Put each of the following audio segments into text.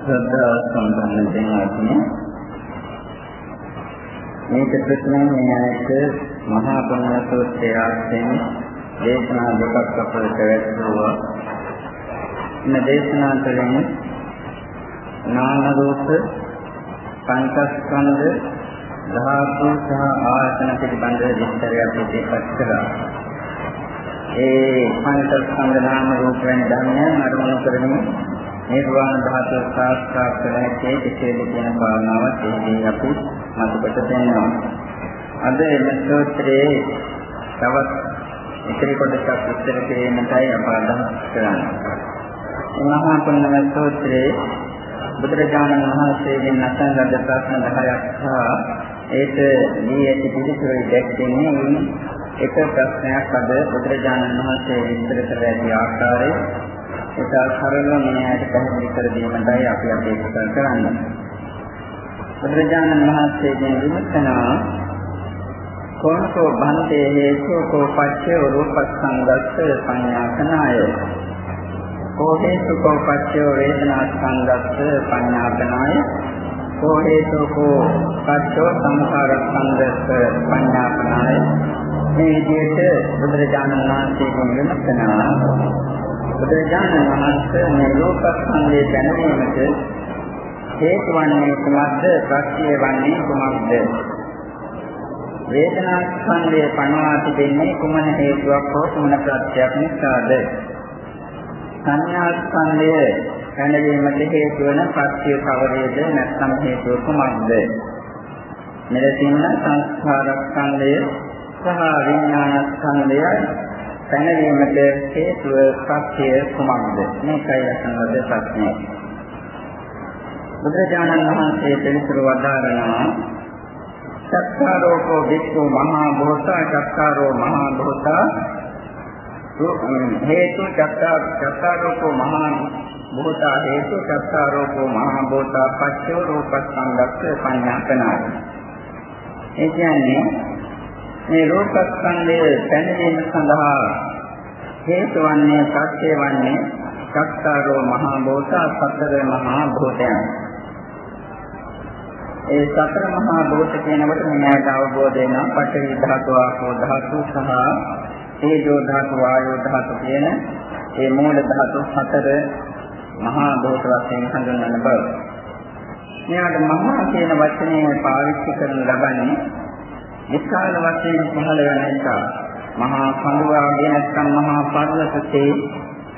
ශ්‍රද්ධා සම්පන්න දෙනාටම මේක ප්‍රශ්නය මෙයට මහා පුණ්‍ය සූත්‍රය ආශ්‍රයෙන් දේශනා දෙකක් අපට පැවැත්වුවා. මේ දේශනා තුළින් නාම රූප පංචස්කන්ධ ධාතු සහ ආයතන පිළිබඳ විස්තරයක් ඉදිරිපත් කළා. ඒ පංචස්කන්ධ නාම රූප වෙන ධර්මයන් අරමුණු කරගෙන නිර්වාණ ධාතුව සාක්ෂාත් කර හැකි කෙසේද කියන කාරණාවත් එහිදී අපි මතකට දෙන්නවා. අද මේ සූත්‍රයේ තවත් ඉතිරි කොටසක් විස්තර කිරීමටයි අප අදහස් කරන්නේ. මහා පුණ්‍යම සූත්‍රයේ බුදුරජාණන් වහන්සේගෙන් අසන ලද ප්‍රශ්න 10ක් සහ ඒක දී ඇති පිළිතුරු දැක්වෙන්නේ එක ප්‍රශ්නයක් අද බුදුරජාණන් වහන්සේ විස්තර කර ඇති ආකාරය ඒක සරලව මෙයාට පැහැදිලි කර දීමටයි අපි අපේක්ෂා කරන්නේ. බුදුරජාණන් වහන්සේගෙන් විමසනවා කෝණකෝ බන්තේ හේතු කෝ පච්චේ රූපස්කන්ධස්ස සංඥාකනාය කෝ හේතු කෝ පච්චේ වේදනාස්කන්ධස්ස සංඥාකනාය කෝ හේතු කෝ පච්චෝ සංඛාරස්කන්ධස්ස සංඥාකනාය මේ විදිහට බුදුරජාණන් වහන්සේගෙන් විමසනවා බුදුරජාණන් වහන්සේ මේ ලෝකස්කන්ධය දැනීමට හේතු වන්නේ කුමක්ද? ප්‍රත්‍ය වන්නේ කුමක්ද? වේදනා ස්කන්ධය පනවා තිබෙන්නේ කුමන හේතුවක් හෝ කුමන ප්‍රත්‍යක් නිසාද? සංඥා ස්කන්ධය දැනීමට හේතු වන ප්‍රත්‍ය කවරේද නැත්නම් හේතුව කුමක්ද? මෙලෙසින් සංස්කාර ස්කන්ධය සහ විඥාන ස්කන්ධයයි පැනවීමට හේතුව සත්‍ය කුමක්ද? මේකයි අසනවද ප්‍රශ්නය බුදුරජාණන් වහන්සේ පිළිතුරු වදාරනවා චක්කාරෝපෝ වික්ඛු මහා භූතා චක්කාරෝ මහා භූතා හේතු චක්කා චක්කාරෝපෝ මහා භූතා හේතු චක්කාරෝපෝ මහා භූතා පච්චෝ රූපස්කන්ධස්ස පඤ්ඤාකනායි ඒ කියන්නේ මේ රූපස්කන්ධය දැනීම සඳහා හේතු වන්නේ සත්‍ය වන්නේ චක්කාරෝ මහා භූතා සතර මහා භූතයන්. ඒ සතර මහා භූත කියනකොට මෙයාට අවබෝධ වෙනවා පඨවි ධාතු ආපෝ ධාතු සහ තේජෝ ධාතු වායෝ ධාතු කියන මේ මූල ධාතු හතර මහා භූත වශයෙන් හඳුන්වන බව. මෙයාට මහා කියන වචනේ පාවිච්චි කරන ලබන්නේ විශාල වශයෙන් පහළ වෙන නිසා මහා කඳුවාගේ නැත්නම් මහා පර්වතයේ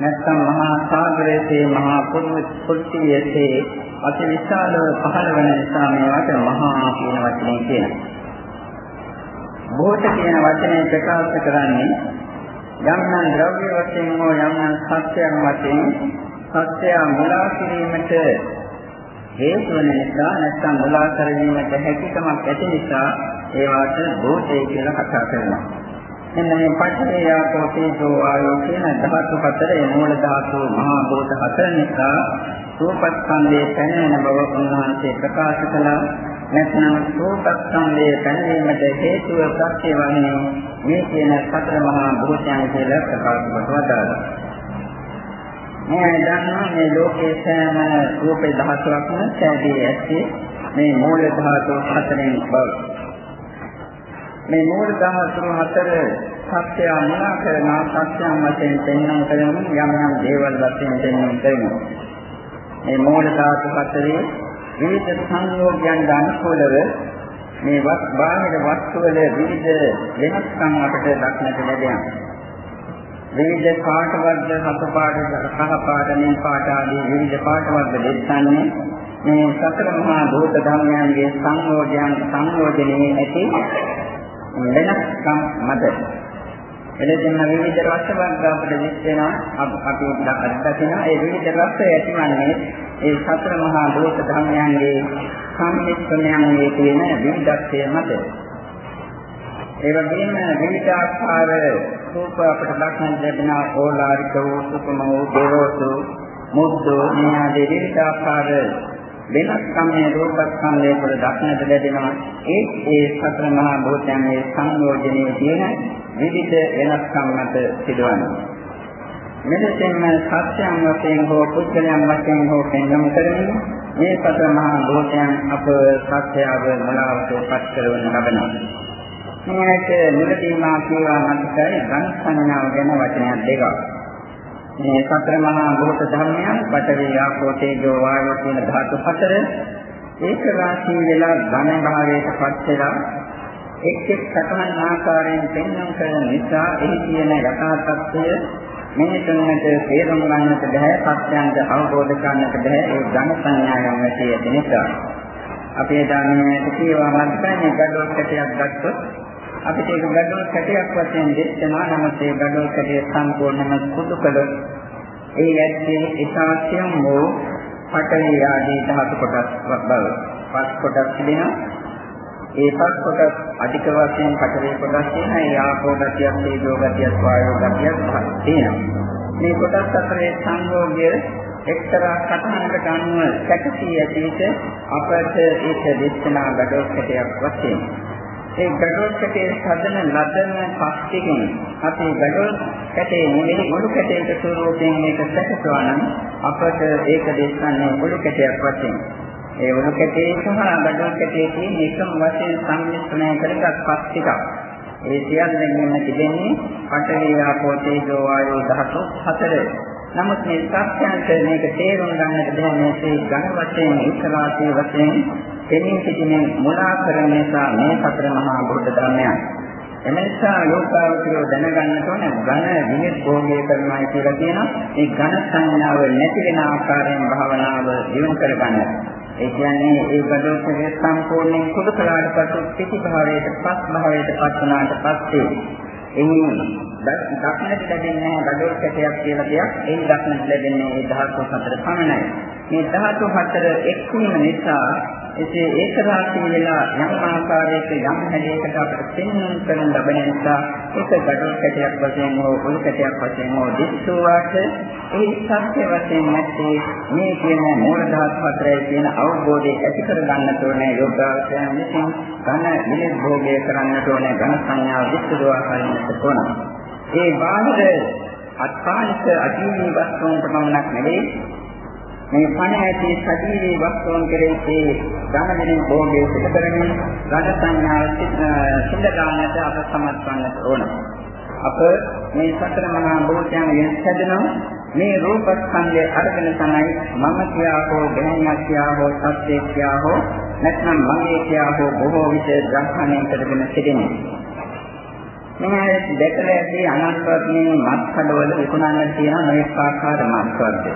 නැත්නම් මහා සාගරයේ මහා පුරුෂයේ අති විශාල පහළ වෙන නිසා මේවට මහා කියන වචනේ කියනවා. භූත කියන වචනේ ප්‍රකාශ කරන්නේ යම් නම් ද්‍රව්‍ය වශයෙන් හෝ යම් නම් සත්‍යයන් වශයෙන් සත්‍ය මුලා කිරීමට හේතු වෙන නිසා නැත්නම් මුලා කරවීමට හැකියාවක් ඇති නිසා ඒවට භූතය කියලා කතා කරනවා. එන්න මේ පඨවි ආපෝ තේජෝ ආයෝ කියන ධාතු හතරේ මූල ධාතු මහා භූත හතර නිසා රූපස්කන්ධයේ පැනෙන බව උන්වහන්සේ ප්‍රකාශ කළා. නැත්නම් රූපස්කන්ධයේ පැනවීමට හේතුව සත්‍ය වන්නේ මේ කියන සතර මහා භූතයන් කියලා ප්‍රකාශ කොට වදාළා. මේ දන්නා මේ ලෝකේ සෑම රූප ධාතුවක්ම සෑදී ඇත්තේ මේ මූල ධාතු හතරෙන් බව. මේ මූල ධාතු හතර සත්‍ය මොනා කරනා සත්‍යයන් වශයෙන් පෙන්වන කරන යම් යම් දේවල් වශයෙන් පෙන්වන කරනවා. මේ මූල ධාතු හතරේ විවිධ සංයෝගයන් අනුකූලව මේ වත් බාහිර වස්තු වල විවිධ වෙනස්කම් අපට දක්නට ලැබෙනවා. විවිධ පාට වර්ග හත පාට කහ පාට නිල් පාට ආදී විවිධ පාට වර්ග දෙස්සන්නේ මේ සතර මහා භූත ධර්මයන්ගේ සංයෝජයන් සංයෝජනයේ ඇති වෙනස්කම් මත. එලෙසින්ම විවිධ රස වර්ග අපිට විස් වෙනවා. අපි දකිනවා ඒ විවිධ රස ඇතිවන්නේ ඒ සතර මහා භූත ධර්මයන්ගේ සම්මිශ්‍රණයන්ගේ තියෙන විවිධත්වය මත. ඒ වගේම විවිධාකාර රූප අපට දක්නට ලැබෙන ඕලාරික වූ සුකුම වූ දේවෝසු මුද්දෝ මේ ආදී විවිධාකාර වෙනස්කම් මේ රූපස්කන්ධය වල දක්නට ලැබෙනවා ඒ ඒ සතර මහා භූතයන්ගේ සංයෝජනයේ තියෙන විවිධ වෙනස්කම් මත සිදුවනවා මෙලෙසින්ම සත්‍යයන් වශයෙන් හෝ පුද්ගලයන් වශයෙන් හෝ පෙන්වමු කරමින් මේ සතර මහා භූතයන් අප සත්‍යව මලාවට පත් කරවන ලබනවා. මේකට මුලදී මා කියවා මතකයි ධන සංඥාව ගැන වචනයක් දෙකක්. මේ සතර මහා භූත ධර්මයන් පඨවි ආපෝ තේජෝ වායෝ කියන ධාතු හතර ඒක රාශී වෙලා ඝන භාවයට පත් වෙලා එක් එක් සතහන් ආකාරයෙන් පෙන්වන කරන නිසා එහි තියෙන යථා තත්ත්වය මිනිසුන්ට තේරුම් ගන්නට බැහැ සත්‍යයන්ට අවබෝධ කරන්නට බැහැ ඒ ඝන සංඥායන් ඇති ඇති නිසා අපේ ධර්මයේ කියවා මතකයි ගඩොල් කැටයක් ගත්තොත් අපිට ඒක ගඩොල් කැටයක් වශයෙන් දෙන්නවා නමුත් ඒ ගඩොල් කැටය සම්පූර්ණයෙන්ම කුඩු කළොත් ඒ ඇත්තේ ඉතාසියම් වූ පඨවි ආදී ධාතු කොටස් බව පස් කොටස් තිබෙනවා ඒ පස් කොටස් අධික වශයෙන් පතරේ කොටස් තියෙනවා. ඒ ආපෝ ගතියක්, තේජෝ ගතියක්, වායෝ ගතියක් තියෙනවා. මේ කොටස් අතරේ සංයෝගය එක්තරා සටහනකට අනුව සැකසී ඇතිට අපට ඒක දේශනා ගඩොල්කටයක් වශයෙන් ඒ ගඩොල්කටේ සදන ලදන පස්තිකින් අපි ගඩොල් කැටේ නෙමෙයි මුළු කැටේක ස්වරූපයෙන් මේක සැකසුවා නම් අපට ඒක දේශන්නේ මුළු කැටයක් වශයෙන් ඒ වුණ කැටේ සහ බඩුව කැටේ තියෙන එකම වශයෙන් සම්මිශ්‍රණය කරගත් පස් ටිකක්. ඒ සියල්ලෙන්ම තිබෙන්නේ පඨවි ආපෝ තේජෝ වායෝ ධාතු හතර. නමුත් මේ සත්‍යන්ත මේක තේරුම් ගන්නට බැහැ මේකේ ඝන වශයෙන් ඉස්සරහේ වශයෙන් එමින් සිටින මුලා කරන නිසා මේ සතර මහා බුද්ධ ධර්මයන්. එමෙන්සා ලෝකාවචරය දැනගන්නට ඕන ඝන විනිත් භෝගය කරනවා කියලා කියන මේ ඝන සංඥාව නැති වෙන ආකාරයෙන් භාවනාව දියුණු කරගන්න. ඒ කියන්නේ ඒ බඩෝත්සවය සම්පූර්ණයෙන් කුඩු කළාට පසු පිටි භාවයට පස් භාවයට පත් වුණාට පස්සේ එහි දක්නට ලැබෙන්නේ බඩෝල් කැටයක් කියලා දෙයක්. ඒ දක්නට ලැබෙන්නේ ඒ ධාතු හතර පමණයි. මේ ධාතු හතර එක්වීම නිසා එසේ ඒක රාශී වෙලා යම් ආකාරයක යම් හැඩයකට අපිට පෙන්වන්න කරන ලබන නිසා ඒක gadol කැටයක් වශයෙන් හෝ උල් කැටයක් වශයෙන් හෝ දිස්සුවාට ඒ සත්‍ය වශයෙන් නැත්තේ මේ කියන මූල ධාතු හතරයි කියන අවබෝධය ඇති කර ගන්නට ඕනේ යෝගාවචයන් විසින් ඝන නිලෙත් භෝගය කරන්නට ඕනේ. ඝන සංඥාව විස්තරවා කරන්නට ඕන. ඒ බාහිර අත්පානික අදීනී වස්තුන් ප්‍රමණක් නෙවෙයි මේ පණ ඇති සජීවී වස්තුන් කෙරෙහි ධනමින් භෝගයේ සිට කරමින් රට සංඥාව සිඳ ගන්නට අප සමත් වන්නට ඕන. අප මේ සතර මහා භූතයන් වෙනස් හැදෙනවා මේ රූප ස්කන්ධය අරගෙන තමයි මම කියා හෝ බෙහෙන්යක් කියා හෝ සත්‍යයක් කියා හෝ නැත්නම් මගේ කියා හෝ බොහෝ විට ග්‍රහණය කරගෙන සිටින්නේ. මේ දැකලා ඇති අනන්තවත් මේ මත් කඩවල විකුණන්නට තියෙන මේක ආකාර මත් වර්ගය.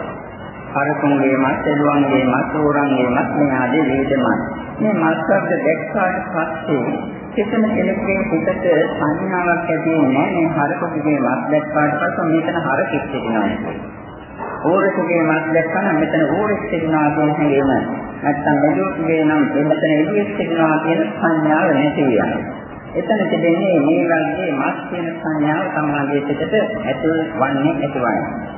හරකුන්ගේ මත්, එළුවන්ගේ මත්, ඌරන්ගේ මත් මේ ආදී විවිධ මත්. මේ මත් ශබ්ද දැක්කාට පස්සේ කිසිම කෙනෙකුගේ හිතට සංඥාවක් ඇති වෙන්නේ මේ හරකුන්ගේ මත් දැක්කාට පස්සේ මෙතන හරකෙක් සිටිනවා. ඌරකුගේ මත් දැක්කම මෙතන ඌරෙක් සිටිනවා කියන හැඟීම. නැත්තම් මෙදුගේ නම් මෙතන එළියෙක් සිටිනවා කියන සංඥාව නැති වෙනවා. එතන තිබෙන්නේ මේ වගේ මත් කියන සංඥාව සමාජයේ පිටට ඇතුල් වන්නේ ඇතිවන්නේ.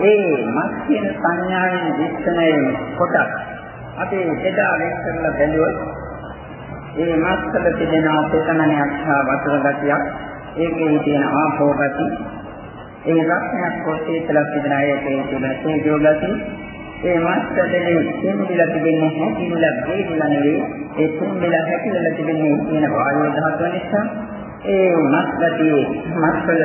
ඒ මස් කියන සංඥාවෙන් දිස්සනේ කොටස් අපි එදා වෙන් කරලා බැලුවොත් ඒ මස් වල තිබෙන අපේතනනයක් හා වතුර ගතියක් ඒකේ තියෙන ආපෝ ගති ඒ රක්ෂණයක් කොටේ තලක් තිබෙන ඒකේ තිබෙන තේජෝ ගති ඒ මස් වලදී තෙම්බිලා තිබෙන්නේ හැකිලිලා වේගිලා නෙවෙයි. ඒ තෙම්බිලා හැකිලිලා තිබෙන්නේ කියන වායු ධාතුව නිසා. ඒ මස් ගතියේ මස් වල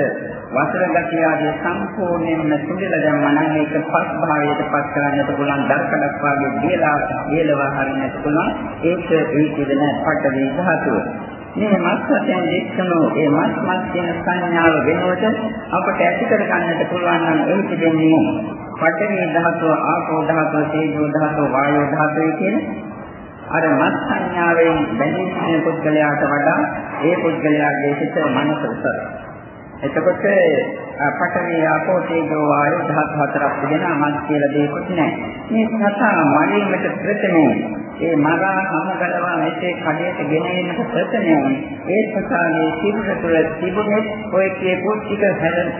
වසර ගතිය ආදී සම්පූර්ණයෙන්ම සුදලා දැම්මා නම් ඒක පස් භාවයට පත් කරන්නට පුළුවන්. දර්ශනක් වාගේ දියලා දියලවා හරින්නට පුළුවන්. ඒක ඒ කියන පටවි ධාතුව. මේ මස් වශයෙන් දෙක්කනෝ ඒ මස් මස් කියන සංඥාව වෙනුවට අපට ඇති කර ගන්නට පුළුවන් නම් ඒ තිබෙන්නේ පඨවි ධාතුව ආපෝ ධාතුව තේජෝ ධාතුව වායෝ ධාතුව කියන අර මස් සංඥාවෙන් බැඳී සිටින පුද්ගලයාට වඩා ඒ පුද්ගලයාගේ සිත මනස උසස්. එතකොට පඨවි ආපෝ තේජෝ වායෝ ධාතු හතරක් තිබෙනා මස් කියලා දෙයක් නැහැ. මේ සතා මනින්මට ප්‍රථමයෙන් ඒ මරා හැමගලවා මෙසේ කඩේට ගෙන එන්නට ප්‍රථමයෙන් ඒ සතාගේ සිරුර තුළ තිබුණේ ඔය කියපු ටික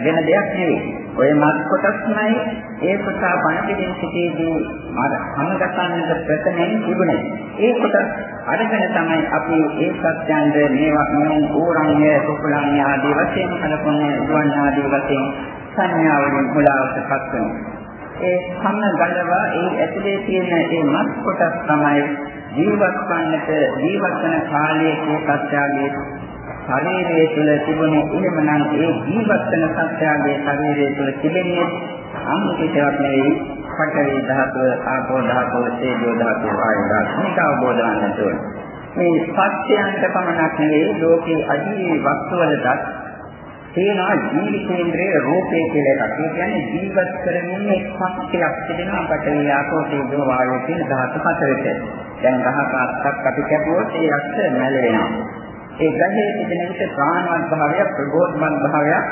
වෙන දෙයක් නෙවෙයි. ඔය මස් කොටස්මයි ඒ සතා පණපිටින් සිටීදී මර හැමගතන්නට ප්‍රථමයෙන් තිබුණේ. ඒ කොටස් අරගෙන තමයි අපි ඒ සත්‍යයන්ද මේවා මේ ඌරන්‍ය කුකුලන්‍ය ආදී වශයෙන් කලකොන්නේ දුවන් ආදී වශයෙන් සංඥාවලින් මුලාවටපත් වෙනවා. ඒ සම්ම ගලවා ඒ ඇතුලේ තියෙන ඒ මස් කොටස් තමයි ජීවත් වන්නට ජීවත් වන කාලයේ සත්‍යයේ ශරීරයේ තුල තිබුණේ. එහෙමනම් ඒ ජීවත් වෙන සත්‍යයේ ශරීරයේ තුල තිබෙන්නේ අමුතියක් නෙවෙයි පඨවි ධාතුව ආපෝ ධාතුව තේජෝ ධාතුව ආයු ධාතුව. මේක අවබෝධ කරගන්න ඕනේ. මේ සත්‍යයන්ට පමණක් නෙවෙයි ලෝකේ අජීවී වස්තුවලටත් තියෙනවා ජීවිතේන්ද්‍රයේ රූපේ කියලා එකක්. ඒ කියන්නේ ජීවත් කරමින් මේ ශක්තියක් තිබෙනවා පඨවි ආපෝ තේජෝ වායෝ කියන ධාතු හතරට. දැන් ගහක අත්තක් අපි කැපුවොත් ඒ අත්ත මැල වෙනවා. ඒ ගහේ තිබෙන විට ප්‍රාණවත් භාවයක් ප්‍රබෝධමත් භාවයක්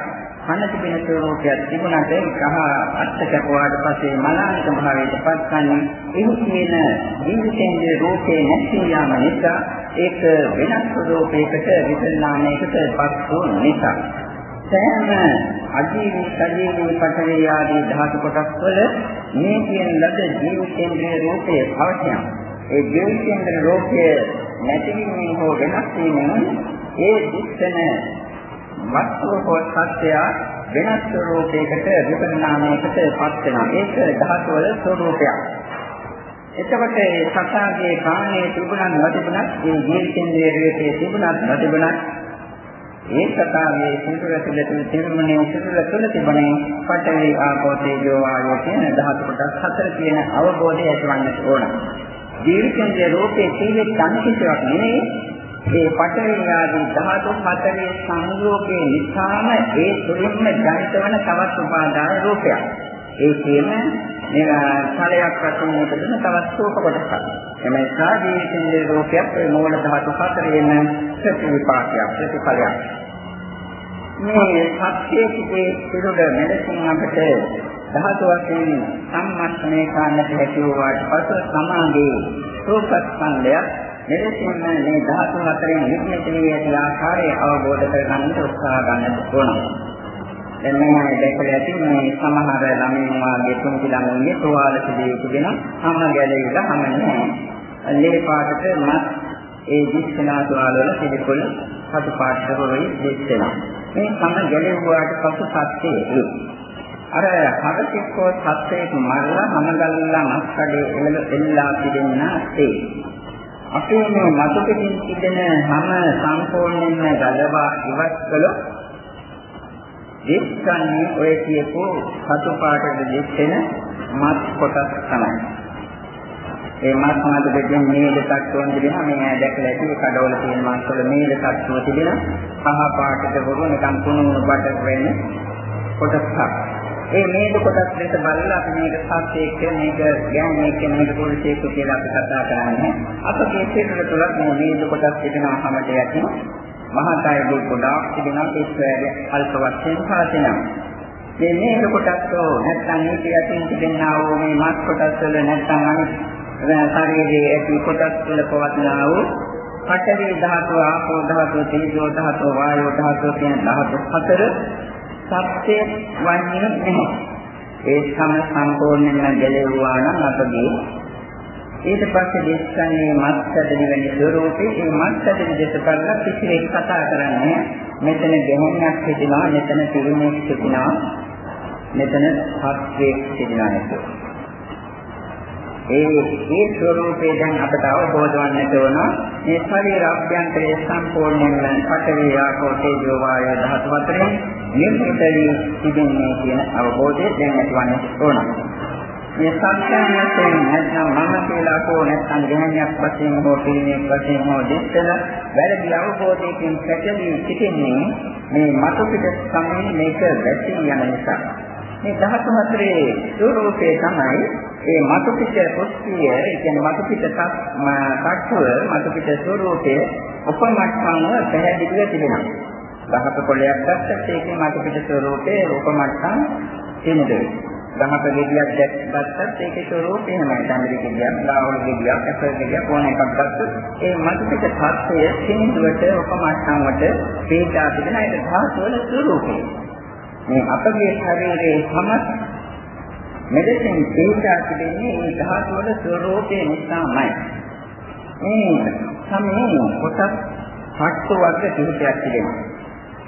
කන තිබෙන ස්වરૂපයක් තිබුණාට ගහ අත්ත කැපුවාට පස්සේ මලානික භාවයට පත්වන්නේ එහි තියෙන ජීවිතේන්ද්‍රයේ රූපේ නැති යාම නිසා ඒක වෙනස් ස්වરૂපයකට විපරිණාමයකට පත් වූ නිසා සෑම අජීවී සජීවී පඨවි ආදී ධාතු කොටස් වල මේ කියන ලද ජීවිතේන්ද්‍රයේ රූපයේ අවශ්‍යයි. ඒ ජීවිතේන්ද්‍ර රූපය නැතිවීමෙන් හෝ වෙනස් වීමෙන් ඒ දිස්සන වස්තුව හෝ සත්‍යය වෙනස් ස්වરૂපයකට විපරිණාමයකට පත් වෙනවා. ඒක ධාතු වල ස්වરૂපයක්. එතකොට සත්‍යයේ කාණේ තිබුණත් නොතිබුණත් මේ ජීවිතේන්ද්‍රයේ රූපයේ තිබුණත් නොතිබුණත් ඒ සතාවේ සිදුර තුළ තිබුණේ සිදුර තුළ තිබුණේ පඨවි ආපෝ තේජෝ වායෝ කියන ධාතු කොටස් හතර කියන අවබෝධය ඇතිවන්නට ඕන. ජීවිතයේ රූපේ තීවෙත් අනිත්‍යයක් නෙවෙයි. ඒ පඨවි ආදී ධාතු හතරේ සංයෝගයේ නිසාම ඒ තුළින්ම ජනිත වන තවත් උපාදාන රූපයක්. ඒ කියන්නේ ඵලයක් වශයෙන් උපදින තවත් රූප කොටසක්. එමේ සාජීවිතයේ රූපයක් ඒ මූල ධාතු හතරේම ප්‍රතිවිපාකයක් ප්‍රතිඵලයක්. මේ සත්‍යයේ පිරුඩ මෙලෙසින් අපිට ධාතු වශයෙන් සම්මස්නය කරන්නට හැකි වූාට පසු සමාගයේ රූපස්කන්ධය මෙලෙසින් මේ ධාතු හතරෙන් නිර්මිත වී ඇති ආකාරය අවබෝධ කරගන්න උත්සාහ ගන්නට ඕන. දැන් මම දැකලා ඇති මේ සමහර ළමයින් වාගේ තුන්ති ළමයින්ගේ තුවාල සිදුවේ තිබෙන හැම ගැලවිලා හැම නැහැ. ලේ පාටට මත් ඒ දිස්සනා තුවාල වල සිදුකොළ සතු පාටට හොරයි දිස්සනවා. මේ සම ගැලවුවාට පසු සත්‍යයේ අර හදසිකෝ සත්‍යයට මරලා හැමගල්ලා මස් කඩේ එළ එල්ලා තිබෙනා ඒ අපේ මේ මතු පිටින් තිබෙන හැම සම්පූර්ණයෙන්ම ගලවා ඉවත් කළොත් දිස්සන්නේ ඔය කියපු සතු පාටට දිස්සෙන මත් කොටස් තමයි. ඒ මත් මත දෙකෙන් මේද තත්ත්වයන් තිබෙනවා මේ දැකලා ඇති කඩවල තියෙන මත් වල මේද තත්ත්වය තිබෙන පහ පාටට වරු නිකන් කුණු බඩ වෙන්නේ කොටසක්. ඒ මේද කොටස් දෙක බලලා අපි මේක සත්‍යයක් මේක ගැන්නේ කියන මේක පුරුෂයෙක් කියලා අපි කතා කරන්නේ. අපගේ සිතේ තුල මේ මේද කොටස් තිබෙනවා හැමද යකින් මහාකාය දුක් ගොඩාක් තිබෙනවා ඒ ස්වයගේ අල්ප වශයෙන් පවතිනවා. මේ මේක කොටස් නැත්නම් නීති යටින් තිබෙනා වූ මේ මස් කොටස් වල නැත්නම් අනිත් ශරීරයේ ඇති කොටස් වල පවතිනා වූ පඨවි ධාතු ආපෝ ධාතු තේජෝ ධාතු වායෝ ධාතු කියන ධාතු හතර සත්‍ය වන්නේ නැහැ. ඒ සම සම්පූර්ණයෙන්ම ගැලෙවුවා නම් අපගේ ඊට පස්සේ දේශකන්නේ මත්සදනි වෙන ස්වරූපේ ඒ මත්සදනි දෙස බලලා කිසිවෙක් කතා කරන්නේ මෙතන ගැහණයක් සිටිනවා මෙතන පිරිමෙක් සිටිනවා මෙතන හත්වෙක් සිටිනවා නේද ඒ ඒ ස්වરૂපේ දැන් අපට අවබෝධ වන්නට ඕන මේ ශරීර අභ්‍යන්තරයේ සම්පූර්ණයෙන්ම පඨවි ආපෝ තේජෝ වායෝ ධාතු අතරින් නිර්මිත වී තිබෙන්නේ කියන අවබෝධය දැන් ඇතිවන්නට ඕන. මේ සංස්කාරයෙන් නැත්නම් මම කියලා කෝ නැත්නම් ගැහණියක් වශයෙන් හෝ පිළිමයක් වශයෙන් හෝ දෙත්තල වැරදි අවබෝධයකින් පැටලී සිටින්නේ මේ මතු පිට සමයේ මේක වැටි යන නිසා. මේ 14 හතරේ ස්වરૂපේ තමයි ඒ මතු පිට පුස්තිය, ඒ කියන්නේ මතු පිට තත්ත්ව මතු පිට ස්වરૂපයේ උපමට්ටම පැහැදිලිව තිබෙනවා. දහක කොළයක් දැක්කත් ඒකේ මතු පිට ස්වરૂපයේ උපමට්ටම් එනදේ. දමක ගෙඩියක් දැක්කත් ඒකේ ස්වરૂපය හැමයි. දමරි ගෙඩියක්, බාහුල ගෙඩියක්, ඇපල් ගෙඩියක් ඕන එකක් ගත්තොත් ඒ මතක තත්ත්වය සින්දුවට, උපමාසංවට වේදා පිටන ඒ ධාතුවල ස්වરૂපය. මේ අපගේ ශරීරයේ සමස් මෙලෙසින් වේදා පිටන්නේ ඒ ධාතුවල ස්වરૂපය නිසාමයි. මේ සමේ කොටස් හත්තු වර්ග කිහිපයක් තිබෙනවා.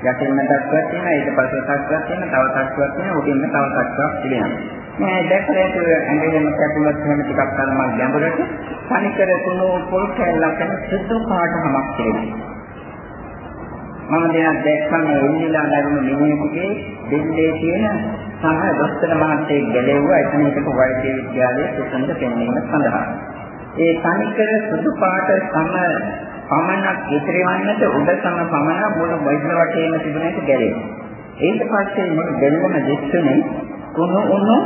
යටින්ම තත්ත්වයක් තියෙනවා ඊට පස්සේ තත්ත්වයක් තියෙනවා තව තත්ත්වයක් තියෙනවා උඩින්ම තව තත්ත්වයක් තියෙනවා මේ දැක්කේ ඇඟෙම කැපුලත් වෙන ටිකක් තරමක් ගැඹුරට තනිකර තුනු පොල් කැල්ලක් සුදු පාටමක් තියෙනවා මම දෙයක් දැක්කම එල්ලිලා නැරුණු මිනිහෙකුගේ දෙල්ලේ තියෙන සම දොස්තර මහත්තයෙක් ගැලෙව්වා එතන හිටපු වෛද්‍ය විද්‍යාලයේ සුසඳ පෙන්වීම සඳහා. ඒ තනිකර සුදු පාට සම පමණක් ඉතිරිවන්නට උඩ සම පමණ මුළු වෛද්‍ය වටේම තිබුණේක ගැලෙව්වා. ඊට පස්සේ මුළු දෙල්ලම දිස්සුනේ කුණු උණු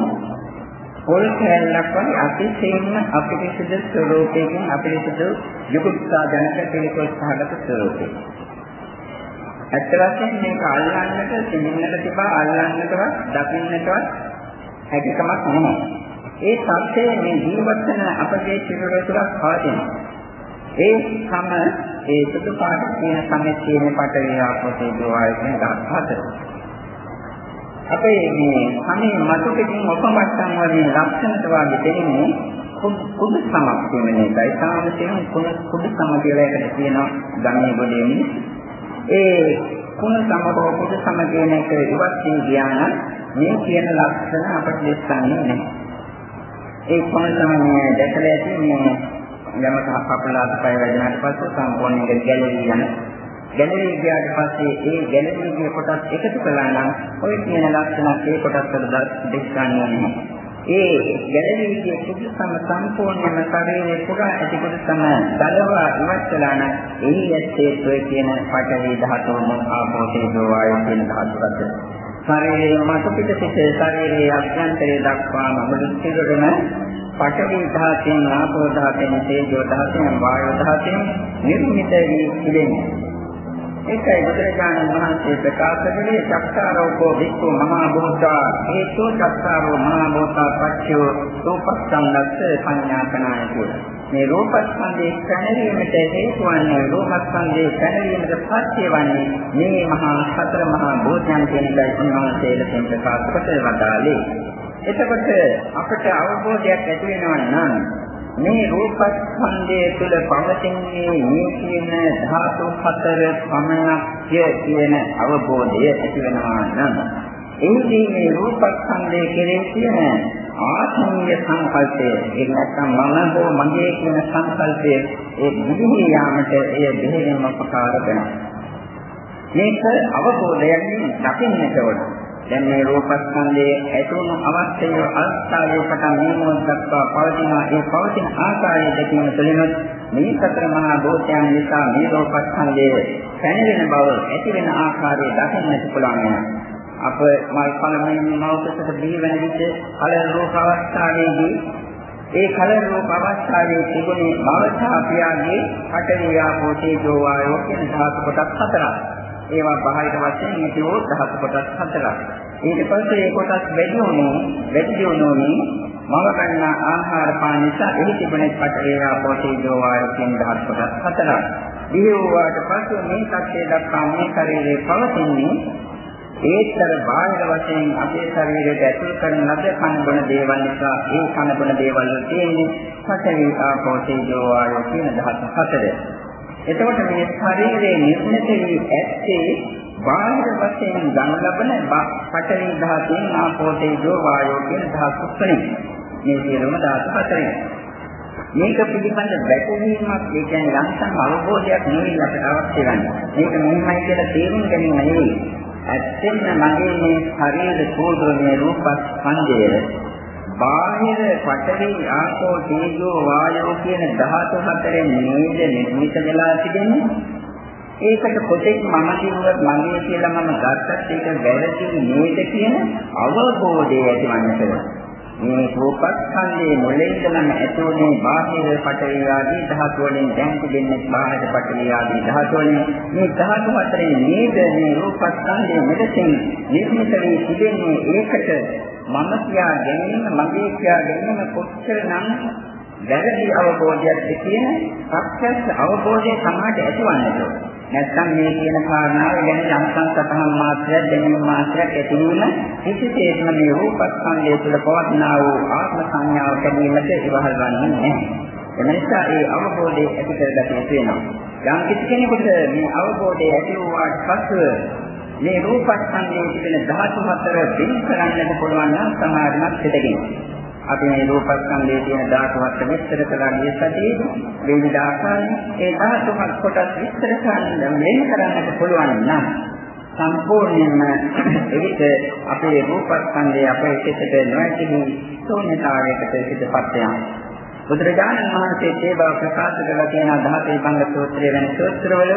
පොල් කැලක් වගේ අතිශයින්ම අපිරිසිදු ස්වරූපයකින් අපිරිසිදු යුක්තා ජනක පිළිකොල් සහගත ස්වරූපයකින් ඇත්ත වශයෙන්ම මේක අල්ලන්නට සිඳින්නට තිබා අල්ලන්නටවත් දකින්නටවත් හැකියාවක් නැහැ. ඒ සත්‍යය මේ ජීවත්වන අපගේ සිරුර තුළ පවතිනවා. ඒ සම ඒ සුදු පාට කියන සමේ තියෙන පටවිය ආපෝතේ දෝවායයෙන් ගන්නහත. අපේ මේ සමේ මතුකකින් ඔපමට්ටම් වලින් ලක්ෂණට වාගේ දෙන්නේ කුඩු සමක් කියන එකයි. සාමාන්‍යයෙන් කුඩු සම කියලා එකට කියනවා ගමේ ගොඩේන්නේ ඒ කුණ සමතෝ කුඩ සම කියන එක ඉවත් වී ගියා නම් මේ කියන ලක්ෂණ අපට දෙස්සන්නේ නැහැ. ඒ කුණ සමනේ දැකලා ඇති මේ යමක කපලාට පය වැඩනාට පස්සේ සම්පූර්ණයෙන් ගැලවි යන ගැලවි ගියාට පස්සේ ඒ ගැලවි ගිය කොටස් එකතු කළා නම් ওই කියන ලක්ෂණ ඒ කොටස් වල දෙස්සන්නේ නැහැ. ඒ ගැළවීගේ කුදුසම සම්පූර්ණයෙන්ම ශරීරයේ පුරා ඇති කුදුසම දලවා ඉවත් කළා නම් එහි ඇත්තේ ඔය කියන පඨවි ධාතුවම ආපෝ තේජෝ වායෝ කියන ධාතු රට. ශරීරයේ මත පිට සිට ශරීරයේ අභ්‍යන්තරයේ දක්වාම මුළු සිරුරම පඨවි ධාතයෙන් ආපෝ ධාතයෙන් තේජෝ ධාතයෙන් වායෝ ධාතයෙන් නිර්මිත වී තිබෙනවා. ඒකයි බුදුරජාණන් වහන්සේ ප්‍රකාශ කළේ චක්කාරෝපෝ වික්ඛු මහා භූතා හේතු චක්කාරෝ මහා භූතා පච්චයෝ රූපස්සංගස්ස සංඥාකනාය කියලා. මේ රූපස්කන්ධේ පැනවීමට හේතු වන්නේ රූපස්කන්ධේ පැනවීමට පත්‍ය වන්නේ මේ මහා සතර මහා භූතයන් කියන එකයි උන්වහන්සේලා ප්‍රකාශ කොට වදාළේ. එතකොට අපට අවබෝධයක් ඇති වෙනවා නම් මේ රූපස්කන්ධය තුළ පවතින්නේ මේ කියන ධාතු හතර පමණක්ය කියන අවබෝධය ඇති වෙනවා නම් එහිදී මේ රූපස්කන්ධය කෙරෙහි තියෙන ආත්මීය සංකල්පය ඒක නැත්නම් මම හෝ මගේ කියන සංකල්පය ඒ නිදි යාමට එය දෙහිම උපකාර වෙනවා. මේක අවබෝධයෙන් දකින්නට ඕනේ. දැන් මේ රූපස්කන්ධයේ ඇතුණු අවස්ථයේ අවස්ථාවේ පටන් මේ මොහොත දක්වා පවතින ඒ පවතින ආකාරය දැකීම තුළින් මේ සතර මහා භූතයන් නිසා මේ රූපස්කන්ධයේ පැනවෙන බව ඇති වෙන ආකාරය දකින්නට පුළුවන් වෙනවා. අප මල් පළමුවෙන් මෞකසට දී වෙන විට කල රූප අවස්ථාවේදී ඒ කල රූප අවස්ථාවේ තිබුණේ භවතා පියාගේ පටවියාපෝ තේජෝ වායෝ කියන ධාතු කොටස් හතරක්. ඒවා බාහිර වශයෙන් නිතිවෝ දහස් කොටස් හතරක්. ඊට පස්සේ ඒ කොටස් වැඩි වුණු වැඩි දියුණුවමින් මව ගන්න ආහාර පාන නිසා එහි තිබෙන පටේවා පොටේජෝ වායු කියන දහස් කොටස් හතරක්. දියුවාට පස්සේ මේ කච්චේ දක්වා මේ ශරීරයේ පවතින්නේ ඒතර බාහිර වශයෙන් අපේ ශරීරයට ඇතුල් කරන ලද කන බොන දේවල් නිසා ඒ කන බොන දේවල් වල තියෙන්නේ පඨවි ආපෝ තේජෝ වායෝ කියන ධාතු හතරයි. එතකොට මේ ශරීරයේ නිර්මිත වී ඇත්තේ බාහිර වශයෙන් ගන්න ලබන පඨවි ධාතුන් ආපෝ තේජෝ වායෝ කියන ධාතු තුනෙන් මේ සියලුම ධාතු හතරෙන් මේක පිළිබඳ වැටහීමක් ඒ කියන්නේ යම්තම් අවබෝධයක් නෙවෙයි අපට අවශ්‍ය වෙන්නේ. මේක මෙහෙමයි කියලා තේරුම් ගැනීම නෙවෙයි. ඇත්තෙන්ම මගේ මේ ශරීර කෝධෝමේ රූපස්කන්ධය බාහිර පඨවි ආපෝ තේජෝ වායෝ කියන ධාතු හතරෙන් නේද නිර්මිත වෙලා තිබෙන්නේ? ඒකට පොතේ මම කිව්වත් මගේ කියලා මම ගත්තත් ඒක වැරදි නේද කියන අවබෝධය ඇතිවන්නට මේ රූපස්කන්ධයේ මුලින්දම ඇතුළේ බාහිර පඨවි ආදී ධාතු වලින් දැන් තිබෙන්නේ බාහිර පඨවි ආදී ධාතු වලින් මේ ධාතු හතරේ නේද මේ රූපස්කන්ධයේ මෙතෙන් නිර්මිත වී තිබෙන්නේ ඒකට මම කියා ගැනීම මගේ කියා ගැනීම කොච්චරනම් වැරදි අවබෝධයක්ද කියන සත්‍යස්ස අවබෝධය සමාජයට ඇතිවන්නට නැත්නම් මේ කියන කාරණාව ගැන යම්සම් සතහන් මාත්‍රයක් දැනීම මාත්‍රයක් ඇති වීම කිසිසේත්ම මේ රූපස්කන්ධය තුළ පවතිනා වූ ආත්ම සංඥාව කැඩීමට ඉවහල් වන්නේ නැහැ. එනිසා ඒ අවබෝධය ඇති කරගත යුතු වෙනවා. යම් කිසි කෙනෙකුට මේ අවබෝධය ඇති වූාට පසු මේ රූපස්කන්ධයේ තිබෙන ධාතු හතර වෙන් කරන්නට පුළුවන් නම් සමාධිමත් පිටකින්. අපි මේ රූපස්කන්ධයේ තියෙන ධාතු හතර විස්තර කළා ගිය සතියේ විවිධ ආකාරයෙන් ඒ ධාතු හතර කොටස් විස්තර කරන්න වෙන් කරන්නට පුළුවන් නම් සම්පූර්ණයෙන්ම එවිට අපේ රූපස්කන්ධය අපේ සිතට නොඇති ශූන්‍යතාවයකට සිතපත් යනවා. බුදුරජාණන් වහන්සේ ඒ බව ප්‍රකාශ කරලා තියෙන ධාතේ භංග සූත්‍රය වැනි සූත්‍රවල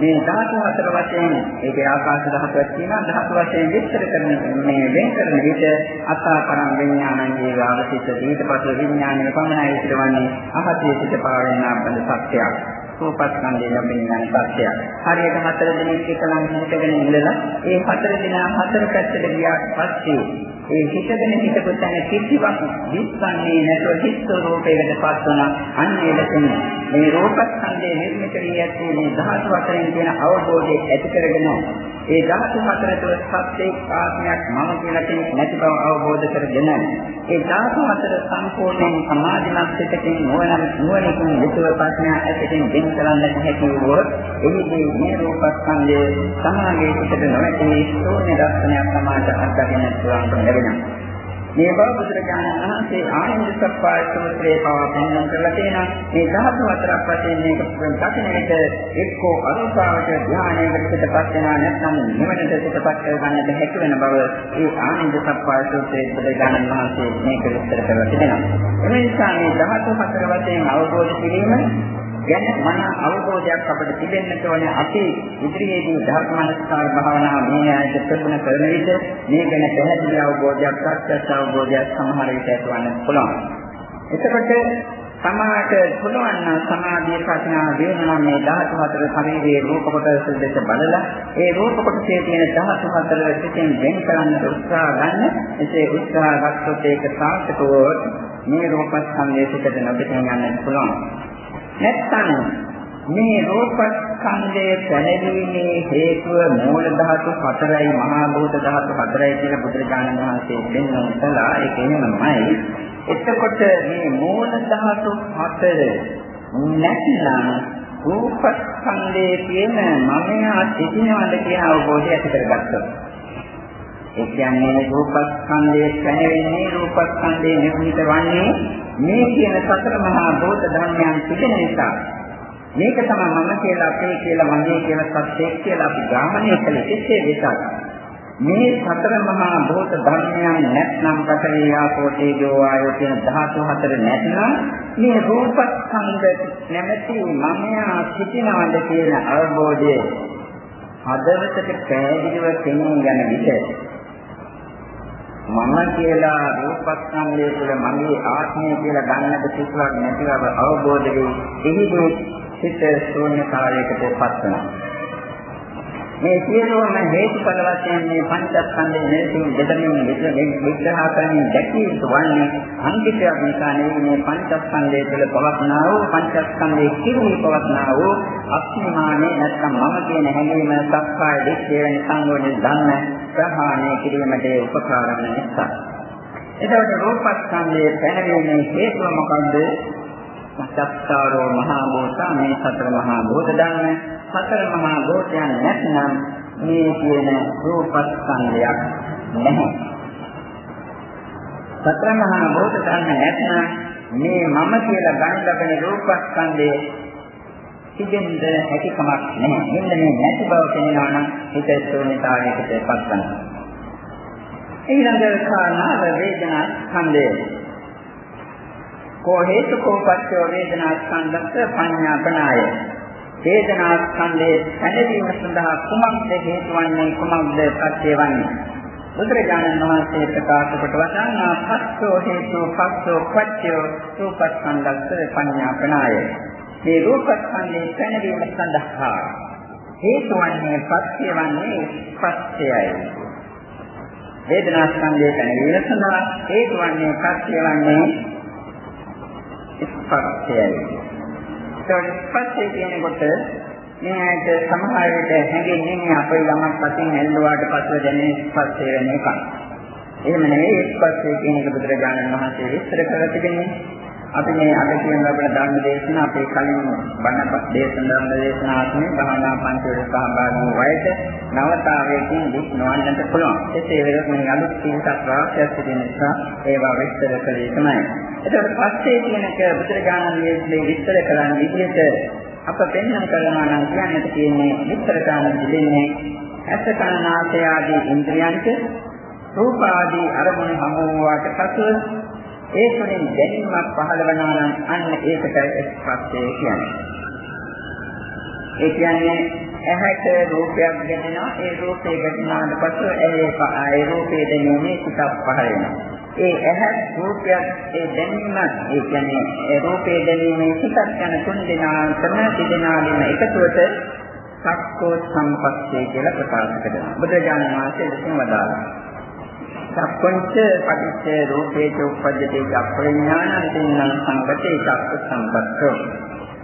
මේ ධාතු හතර වශයෙන් ඒකේ ආකාශ ධාතුවක් තියෙනවා. ධාතු වශයෙන් විස්තර කරන මේ වෙන් කරන විට අත්තාපරම් විඥානං ජීවාවසිත ඊට පස්සේ විඥානය පමණයි ඉතිරවන්නේ අහසේ සිට පාවෙන අපද සත්‍යයක්. රූපස්කන්ධය ලැබෙන යන සත්‍යයක්. හරියට හතර දිනක් එකලම් හිතගෙන ඉඳලා ඒ හතර දින හතර පැත්තට ගියාට පස්සේ ඒ හිතගෙන හිතපු තැන කිසිවක් දිස්සන්නේ නැතුව හිස් රූපයකට පත් වුණා. අන්න ඒ ලෙසින් මේ රූපස්කන්ධයේ නිර්මිත වී ඇති මේ ධාතු අතරින් තියෙන අවබෝධය ඇති කරගෙන ඒ ධාතු හතර තුළ සත්‍යයක් ආත්මයක් මම කියලා කෙනෙක් නැති බව අවබෝධ කරගෙන ඒ ධාතු හතර සම්පූර්ණයෙන් සමාධිමත් සිතකින් නොවන නුවණකින් විසව ප්‍රඥා ඇතිකින් දෙන්න කරන්නට හැකි වුවොත් එහිදී මේ රූපස්කන්ධය සමාගයේ පිටට නොඇති ශූන්‍ය දර්ශනයක් සමාජ අත්දකින්න පුළුවන් වෙනවා. මේ බව බුදුරජාණන් වහන්සේ ආනන්ද සප්පාය සූත්‍රයේ පවා පෙන්වන්න කරලා තියෙනවා. මේ ධාතු හතරක් වශයෙන් මේක දකින විට එක්කෝ අරූපාවච ධානයකට පිටපත් වෙනවා නැත්නම් නිවනට පිටපත් කරගන්නට හැකි වෙන බව ඒ ආනන්ද සප්පාය සූත්‍රයේ බුදුරජාණන් වහන්සේ මේක විස්තර කරලා තිබෙනවා. එනිසා මේ ධාතු හතර වශයෙන් අවබෝධ කිරීම ගැන මන අවබෝධයක් අපිට තිබෙන්නට ඕනේ අපි ඉදිරියේදී ධර්මමනස්කාර භාවනාව මේ ආයත ප්‍රගුණ කරන විට මේ ගැන පැහැදිලි අවබෝධයක් සත්‍යස් අවබෝධයක් සමහර විට ඇතිවන්න පුළුවන්. එතකොට සමාහට පුළුවන් නම් සමාධිය ප්‍රඥා වේදනා මේ ධාතු හතර ශරීරයේ රූප කොටස දෙක බලලා ඒ රූප කොටසේ තියෙන ධාතු හතර දෙකෙන් වෙන් කරන්න උත්සාහ ගන්න. එසේ උත්සාහ ගත්තොත් ඒක සාර්ථකව මේ රූපස්කන්ධයේ සිට නොපිටින් යන්නත් පුළුවන්. නැත්නම් මේ රූපස්කන්ධයේ පැනවීමේ හේතුව මූල ධාතු හතරයි මහා භූත ධාතු හතරයි කියලා බුදුරජාණන් වහන්සේ දෙන්නා කළා ඒක එහෙමමයි. එතකොට මේ මූල ධාතු හතර නැත්නම් රූපස්කන්ධයේ තියෙන මමයා සිටිනවද කියන අවබෝධය ඇති කරගත්තා ඒ කියන්නේ රූපස්කන්ධයේ පැනෙන්නේ රූපස්කන්ධයේ නිර්මිත වන්නේ මේ කියන සතර මහා භූත ධර්මයන් තිබෙන නිසා. මේක තමයි මම කියලා අපේ කියලා මගේ කියලා සත්‍යයක් කියලා අපි ග්‍රහණය කළේ එසේ වෙතත්. මේ සතර මහා භූත ධර්මයන් නැත්නම් පතරේ ආපෝ තේජෝ ආයෝ කියන ධාතු හතර නැත්නම් මේ රූපස්කන්ධ නැමැති මමයා සිටිනවද කියන අවබෝධය හදවතට පැහැදිලිව තේරුම් ගන්න විට මම කියලා රූපස්කන්ධය තුළ මගේ ආත්මය කියලා ගන්නට කිසිවක් නැතිව අවබෝධ වෙයි. එහිදී සිත ශූන්‍යතාවයකට පත් වෙනවා. මේ සියලුම හේතුඵල වශයෙන් මේ පංචස්කන්ධයේ මෙලෙසින් දෙදෙනින් විග්‍රහ කරමින් දැකිය යුතු වන්නේ අන්තිකයක් නිසා නෙවෙයි මේ පංචස්කන්ධය තුළ පවත්නා වූ පංචස්කන්ධයේ කිරුමි පවත්නා වූ අස්මිමානේ නැත්නම් මම කියන හැඟීම සක්කාය දිට්ඨිය වෙන සංගෝණය දන්න ප්‍රහාණය කිරීමට උපකාර වන නිසා. එතකොට රූපස්කන්ධයේ පැනවීමේ හේතුව මොකද්ද? සත්‍යාරෝ මහා භූත මේ සතර මහා භූත ධර්ම සතර මහා භූතයන් නැත්නම් මේ කියන රූපස්කන්ධයක් නැහැ. සතර මහා භූත ධර්ම නැත්නම් මේ මම කියලා ගන්න ලබන රූපස්කන්ධයේ තිබෙන්න හැකියාවක් නැහැ. මෙන්න මේ නැති බව පෙනෙනවා නම් හිත ශූන්‍යතාවයකට පත් වෙනවා. ඊළඟ කාරණාව වේදනා ස්කන්ධය. කෝ හේතුකෝ පච්චෝ වේදනා ස්කන්ධස්ස පඤ්ඤා ප්‍රණාය. වේදනා ස්කන්ධයේ පැනවීම සඳහා කුමක්ද හේතු වන්නේ කුමක්ද පත්‍ය වන්නේ? බුදුරජාණන් වහන්සේ ප්‍රකාශ කොට වදානා පස්සෝ හේතු පස්සෝ පච්චෝ සූපස්කන්ධස්ස පඤ්ඤා ප්‍රණාය. මේ රූපස්කන්ධයේ පැනවීම සඳහා හේතු වන්නේ පත්‍ය වන්නේ පත්‍යයයි. වේදනා ස්කන්ධයේ පැනවීම සඳහා හේතු වන්නේ පත්‍ය වන්නේ ස්පර්ශයයි. ඒතකොට ස්පර්ශය කියනකොට මේ ඇයිද සමහර විට හැඟෙන්නේ අපේ ළමක් අතින් ඇල්ලුවාට පස්ව දැනෙන ස්පර්ශය වෙන එකක්. එහෙම නෙවෙයි ස්පර්ශය කියන එක බුදුරජාණන් වහන්සේ විස්තර කරලා තිබෙන්නේ. අපි මේ අද කියන ලබන ධර්ම දේශන අපේ කලින් බණ දේශන ධර්ම දේශනාත්මේ භාවනා පන්තිවල සහභාගී වයට නවතාවයකින් දික් නොවන්නට පුළුවන්. එසේ වෙලොත් මේ අලුත් සිල්පත් රාශියක් තිබෙන නිසා ඒවා විස්තර කළේ තමයි. එතකොට පස්සේ කියනක බුදුරජාණන් වහන්සේ විස්තර කරන විදිහට අප පෙන්වන්න කරනවා නම් කියන්නට තියෙන්නේ විස්තර කරන දෙන්නේ ඇස කන නාසය ආදී ඉන්ද්‍රියන්ට රූප ආදී අරමුණු හමු වූාට පසුව ඒ තුළින් දැනීමක් පහළ වෙනවා නම් අන්න ඒකටයි ස්පර්ශය කියන්නේ. ඒ කියන්නේ ඇහැට රූපයක් දැනෙනවා ඒ රූපේ ගැටෙනාට පසු ඒ රූපේ දැනීමේ සිතක් පහළ වෙනවා. ඒ ඇහැ රූපයක් ඒ දැනීමත් ඒ කියන්නේ ඒ රූපේ දැනීමේ සිතක් යන තුන් දෙනා කරන දෙදෙනාගෙන් එකතුවට සක්කෝ සම්පස්සේ කියලා ප්‍රකාශ කරනවා. බුදුරජාණන් වහන්සේ විසින් වදාළා. සක්කොංච පටිච්ච රූපේච උප්පජ්ජති චක්ඛවිඥානං තින්නම් සංගතේ චක්ඛ සම්පස්සෝ.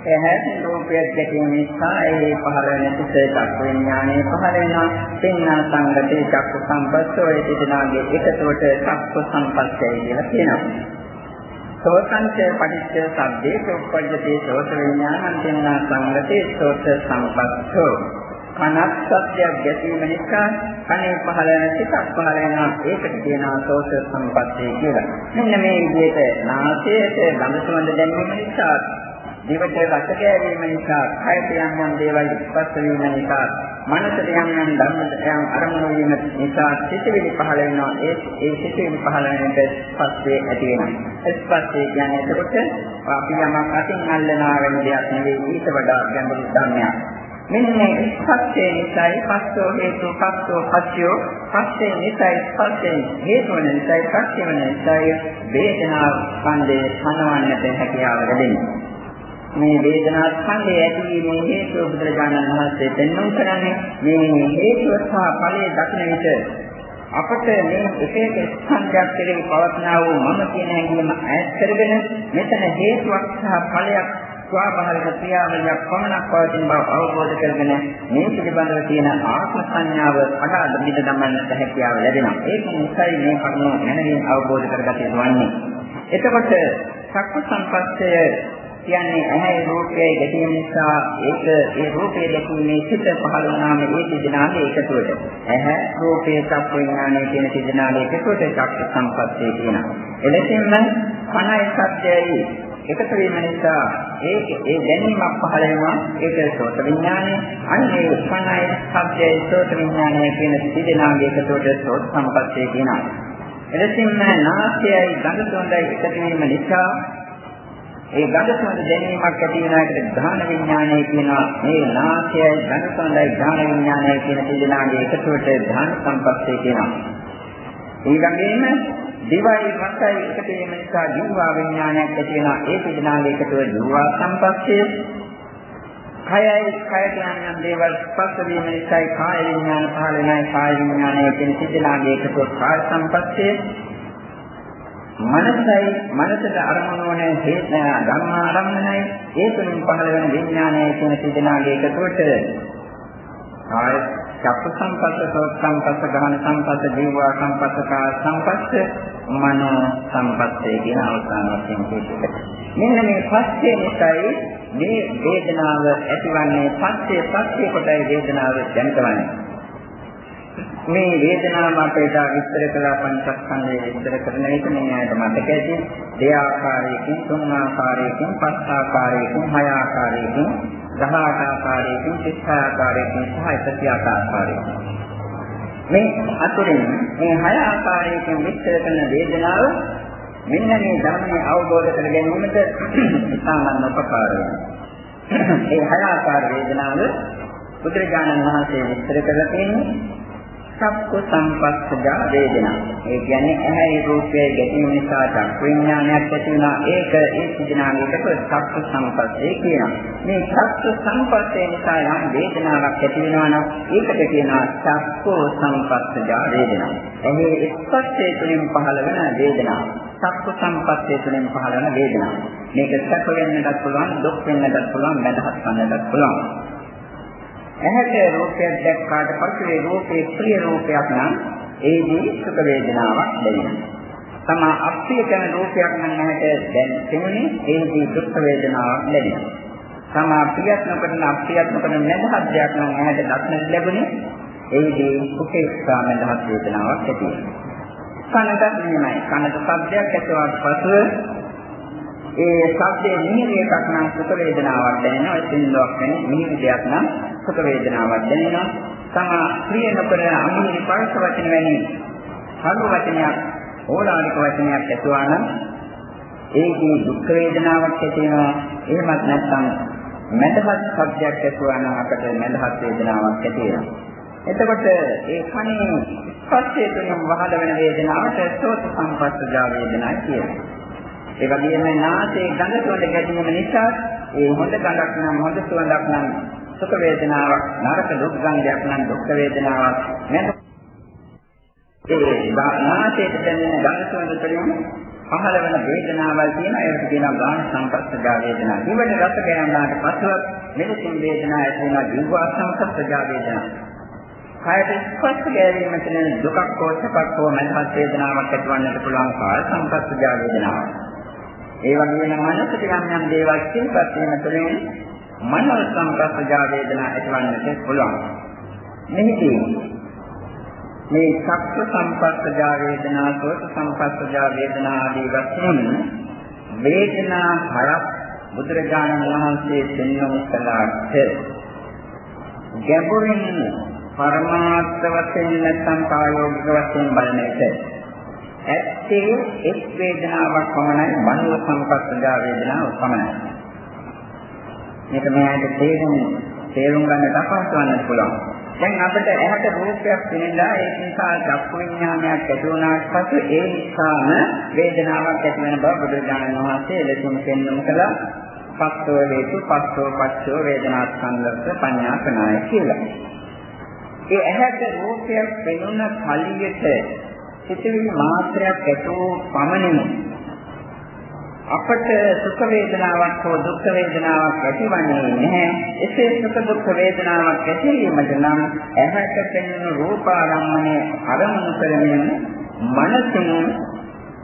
එහැ රූපයක් දැකීම නිසා ඒ පහළ වෙන සිත චක්ඛවිඥානයේ පහළ වෙනවා. තින්නම් සංගතේ චක්ඛ සම්පස්සෝ ඒ දෙනාගේ එකතුවට චක්ඛ සම්පස්සය කියලා කියනවා. සෝතංච පටිච්ච සබ්දේ උප්පජ්ජති සෝත විඥානං තින්නම් සංගතේ සෝත සම්පස්සෝ. කනක් සත්‍යයක් ගැටීම නිසා කනේ පහළ වෙන සිතක් පහළ වෙනවා. ඒකට කියනවා සෝත සම්පත්තිය කියලා. මෙන්න මේ විදිහට නාසයට ගඳ සුවඳ දැනීම නිසා දිවට රස කැවීම නිසා කයට යම් යම් දේවල් ස්පර්ශ වීම නිසා මනසට යම් යම් ධර්ම අරමුණු වීම නිසා සිතිවිලි පහළ වෙනවා. ඒ ඒ සිතිවිලි පහළ වෙනකොට ස්පර්ශය ඇති වෙනවා. ස්පර්ශය කියන්නේ එතකොට අපි යමක් අතින් අල්ලනා වෙන දෙයක් නෙවෙයි. ඊට වඩා ගැඹුරු ධර්මයක්. මෙන්න ස්පර්ශය නිසායි පස්සෝ හේතු පස්සෝ පස්යෝ පස්සේ නිසායි ස්පර්ශයෙන් හේතු වන නිසායි පස්සේ වන නිසායි වේදනා ස්කන්ධය පනවන්නට හැකියාව ලැබෙනවා මේ වේදනා ස්කන්ධය ඇතිවීමේ හේතුව බුදුරජාණන් වහන්සේ පෙන්වන්න කරන්නේ මේ හේතුව සහ ඵලයේ දක්න විට අපට මේ එක එක ස්කන්ධයක් කෙරෙහි පවත්නා වූ මම කියන හැඟීම ඈත් කරගෙන මෙතන හේතුවක් සහ ඵලයක් ස්වාභාවික ක්‍රියාවලියක් පමණක් පවතින බව අවබෝධ කරගෙන මේ පිළිබඳව තියෙන ආත්ම සංඥාව අඩාද මිද දමන්නට හැකියාව ලැබෙනවා. ඒක නිසායි මේ කරුණ මනමින් අවබෝධ කරගත යුතුවන්නේ. එතකොට සක්ක සංපස්සය කියන්නේ ඇහැ රූපයේ ගැටීම නිසා ඒක ඒ රූපයේ දැකීමේ සිත පහළ වුණාම ඒ තිදෙනාගේ එකතුවට ඇහැ රූපයේ සක් විඥානයේ කියන තිදෙනාගේ එකතුවට සක්ක සංපස්සය කියනවා. එලෙසින්ම කනයි සත්‍යයයි එකතු වීම නිසා ඒ ඒ දැනීමක් පහළ වෙනවා. ඒක සෝත විඥානය. අන්නේ උපන්නය සබ්දයේ සෝත විඥානය කියන තිදෙනාගේ එකතුවට සෝත සම්පස්සේ කියනවා. එලෙසින්ම නාසයයි ගඳ සුවඳයි එකතු වීම නිසා ඒ ගඳ සුවඳ දැනීමක් ඇති වෙන එකට ධාන විඥානය කියනවා. මේ නාසයයි ගඳ සුවඳයි ධාන විඥානය කියන තිදෙනාගේ එකතුවට ධාන සම්පස්සේ කියනවා. ඊළඟේම දිවයි රසයි එකතු වීම නිසා ජීවා විඥානයක් ඇති වෙනවා. ඒ පිළිනාලේ එකතුව ජීවා සම්පස්සේ. කයයි කයට යන දේවල් ස්පර්ශ වීම නිසා කාය විඥාන පහළ වෙනයි. කාය විඥානය කියන සිද්ධාංගයේ එකතුව කාය සම්පස්සේ. මනසයි මනසට අරමුණු වන හේත ධර්ම ආරම්භණයි ඒ තුලින් පහළ වෙන විඥානය කියන සිද්ධාංගයේ එකතුවට කාය චක්ක සංපස්ස සෝත් සංපස්ස ගහන සංපස්ස ජීවා සංපස්ස කාය සංපස්ස මනෝ සංපස්සේ කියන අවසාන වශයෙන් කියනවා. මෙන්න මේ පස්සේ නිසායි මේ වේදනාව ඇතිවන්නේ පස්සේ පස්සේ කොටයි වේදනාව දැනගවන්නේ. මේ වේදනාව අපේට විස්තර කළා පංචස්කන්ධය විස්තර කරන එක මේ ආයත මතක ඇති. දෙආකාරයකින් තුන් ආකාරයකින් පස් ආකාරයකින් හය ආකාරයකින් 18 ආකාරයකින් 30 ආකාරයකින් සහ 100 ආකාරයකින්. මේ අතුරින් මේ හය ආකාරයකින් විස්තර කරන වේදනාව මෙන්න මේ ධර්මයේ අවබෝධ කර ගැනීමට ඉතාමත් උපකාර වෙනවා. මේ හය ආකාර වේදනාව බුදුරජාණන් වහන්සේ විස්තර කරලා තියෙන්නේ සක්ක සංපස්සජා වේදනා. ඒ කියන්නේ ඇහැයි රූපයේ ගැටීම නිසා චක්ක විඥානයක් ඇති වෙනවා. ඒක ඒ සිදනාවකට සක්ක සංපස්සේ කියනවා. මේ සක්ක සංපස්සේ නිසා යම් වේදනාවක් ඇති වෙනවා නම් ඒකට කියනවා සක්කෝ සංපස්සජා වේදනා. එහේ ස්පර්ශයේ තුලින් පහළ වෙන වේදනාව. සක්ක සංපස්සේ තුලින් පහළ වෙන වේදනාව. මේක සැප වෙන්නටත් පුළුවන්, දුක් වෙන්නටත් පුළුවන්, මදහත් වෙන්නටත් පුළුවන්. ඇහැට රූපයක් දැක්කාට පස්සේ රූපේ ප්‍රිය රූපයක් නම් ඒදී සුඛ වේදනාවක් දැනෙනවා. තමා අප්‍රිය කරන රූපයක් නම් නැහැට දැන් තෙමුනේ ඒකේ දුක් වේදනාවක් ලැබෙනවා. තමා ප්‍රියත් නොකරන අප්‍රියත් නොකරන නැදහත් දෙයක් නම් නැහැට දක්නට ලැබුණේ ඒකේ උපේක්ෂා නැදහත් වේදනාවක් ඇති වෙනවා. කනට මෙහෙමයි. කනට ශබ්දයක් ඇතුවාට පසුව ඒ ශබ්දයේ මිහිරි එකක් නම් සුඛ වේදනාවක් දැනෙනවා. ඒ සින්දුවක් වෙන මිහිරි දෙයක් නම් සුඛ වේදනාවක් දැනෙනවා. තමා ප්‍රිය නොකරන අමිහිරි පරස වචන වැනි හඳු වචනයක් ඕලානික වචනයක් ඇතුවා නම් ඒකේ දුක් වේදනාවක් ඇති වෙනවා. එහෙමත් නැත්නම් මැදහත් සබ්දයක් ඇතුවා නම් අපට මැදහත් වේදනාවක් ඇති වෙනවා. එතකොට ඒ කනේ ස්පර්ශය තුළින් වහල වෙන වේදනාවට සෝත සම්පස්සජා වේදනායි කියනවා. ඒ වගේම නාසයේ ගඳ සුවඳ ගැටීම නිසා ඒ හොඳ ගඳක් නම් හොඳ සුවඳක් නම් සුඛ වේදනාවක් නරක දුක් ගන්ධයක් නම් දුක් වේදනාවක් නේද? ඒ නාසයට දැනෙන ගඳ සුවඳ තුළින් පහළ වෙන වේදනාවල් තියෙන ඒකට කියනවා ගාන සංපස්සජා වේදනා. ඊවට රස ගෑනාට පසුව මෙලෙසින් වේදනාව ඇති වෙනවා ජීවා සංපස්සජා වේදනා. කායට ස්පර්ශ ගැනීම කියන දුකක් හෝ සැපක් හෝ මනස වේදනාවක් ඇතිවන්නට පුළුවන් කාය සංපස්සජා වේදනාව. ඒ වගේම මනසට යම් යම් දේවල් සිල්පත් වීම තුළින් මනෝ සංපස්සජා වේදනා ඇතිවන්නට පුළුවන්. මෙහිදී මේ සක්ක සංපස්සජා වේදනා, සෝත සංපස්සජා වේදනා ආදී වශයෙන් වේදනා හයක් බුදුරජාණන් වහන්සේ පෙන්වමු කළාට ගැඹුරින් පරමාර්ථ වශයෙන් නැත්නම් ප්‍රායෝගික වශයෙන් බලන එක. ඇත්තේ එක් වේදනාවක් පමණයි මනෝ සංපස්සදා වේදනාව පමණයි. මේක මෙයාට තේරුම් තේරුම් ගන්න තපස්වන්න පුළුවන්. දැන් අපිට ඇහැට රූපයක් පෙනෙලා ඒ නිසා චක්කු විඥානයක් ඇති වුණාට පස්සේ ඒ නිසාම වේදනාවක් ඇති වෙන බව බුදුරජාණන් වහන්සේ එලෙසම පෙන්වමු කළා. පස්සෝ හේතු පස්සෝ පච්චෝ වේදනාස්කන්ධස්ස පඤ්ඤාකනාය කියලා. ඒ ඇහැට රූපයක් පෙනුන කලියට සිතිවිලි මාත්‍රයක් ඇතෝ පමණින් අපට සුඛ වේදනාවක් හෝ දුක් වේදනාවක් ඇතිවන්නේ නැහැ. එසේ සුඛ දුක් වේදනාවක් ඇතිවීමට නම් ඇහැට පෙනෙන රූපාරම්මණය අරමුණු කරමින් මනසින්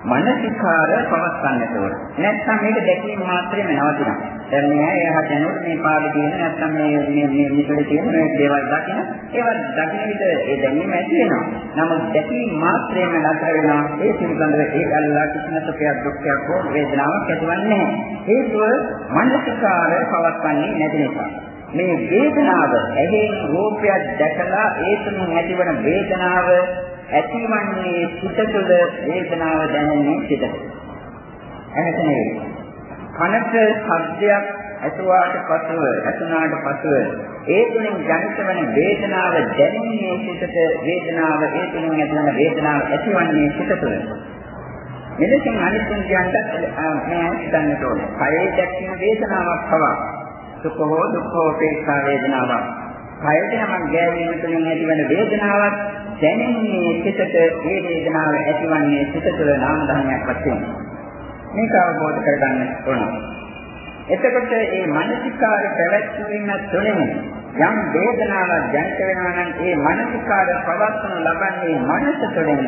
මානසිකාර පවස්සන්නට ඕන. නැත්නම් මේක දැකීම මාත්‍රෙම නවතිනවා. දැන් මේ එහාට යනකොට මේ පාඩේ තියෙන නැත්නම් මේ මේ මේ මෙතන තියෙන මේ දේවල් දකින ඒවා දකින විට ඒ දැනීම ඇති වෙනවා. නමුත් දැකීම මාත්‍රෙම නතර වෙනවා. ඒ පිළිබඳව ඒ අල්ලා කිසිම සුඛයක් දුක්ඛයක් හෝ වේදනාවක් ඇතිවන්නේ නැහැ. හේතුව මානසිකාර පවස්සන්නේ නැති නිසා. මේ වේදනාව ඇහෙන් රූපයක් දැකලා ඒ තුන ඇතිවන වේදනාව ඇතිවන්නේ සිත තුළ වේදනාව දැනෙන්නේ සිත. එහෙට නෙවෙයි. කනට ශබ්දයක් ඇසුවාට පසුව ඇසුනාට පසුව ඒ තුنين ජනිත වන වේදනාව දැනෙන්නේ සිතට වේදනාව ඒ තුنين ඇතිවන වේදනාව ඇතිවන්නේ සිත තුළ. මෙලෙසින් අනිත්‍යයන්ට මේ හිතන්නට ඕනේ. කයේ දැක්වෙන වේදනාවක් පවා සුඛ හෝ දුක්ඛ හෝ උපේක්ෂා වේදනාවක්. කයට යමක් ගෑවීම තුළින් ඇතිවන වේදනාවක් දැනෙන්නේ සිතට ඒ වේදනාව ඇතිවන්නේ සිත තුළ නාම ධර්මයක් වශයෙන්. මේක අවබෝධ කරගන්න ඕන. එතකොට මේ මානසිකාර පැවැත්වීම තුළින් යම් වේදනාවක් ජනිත වෙනවා නම් ඒ මානසිකාර පවත්වනු ලබන්නේ මනස තුළින්.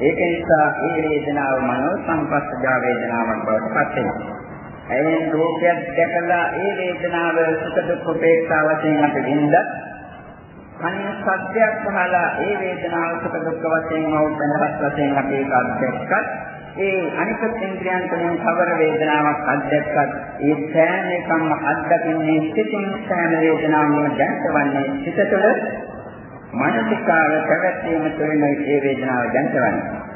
ඒක නිසා මේ වේදනාව මනෝ සංපස්සජා වේදනාවක් බවට පත් වෙනවා. එයින් රූපයක් දැකලා ඒ වේදනාව සුඛ දුක් උපේක්ෂා වශයෙන් අපි විඳ කනිය සත්‍යයක් පහලා ඒ වේදනාව සුඛ දුක් වශයෙන් හෝ වෙනස් වශයෙන් අපි ඒක අත්දැක්කත් ඒ අනිත් ඉන්ද්‍රියන් තුළින් කවර වේදනාවක් අත්දැක්කත් ඒ සෑම එකම අත්දකින්නේ සිතින් සෑම වේදනාවක්ම දැක්වන්නේ සිත තුළ. මානසිකාව පැවැත්වීම තුළින් ඒ වේදනාව දැක්වන්නේ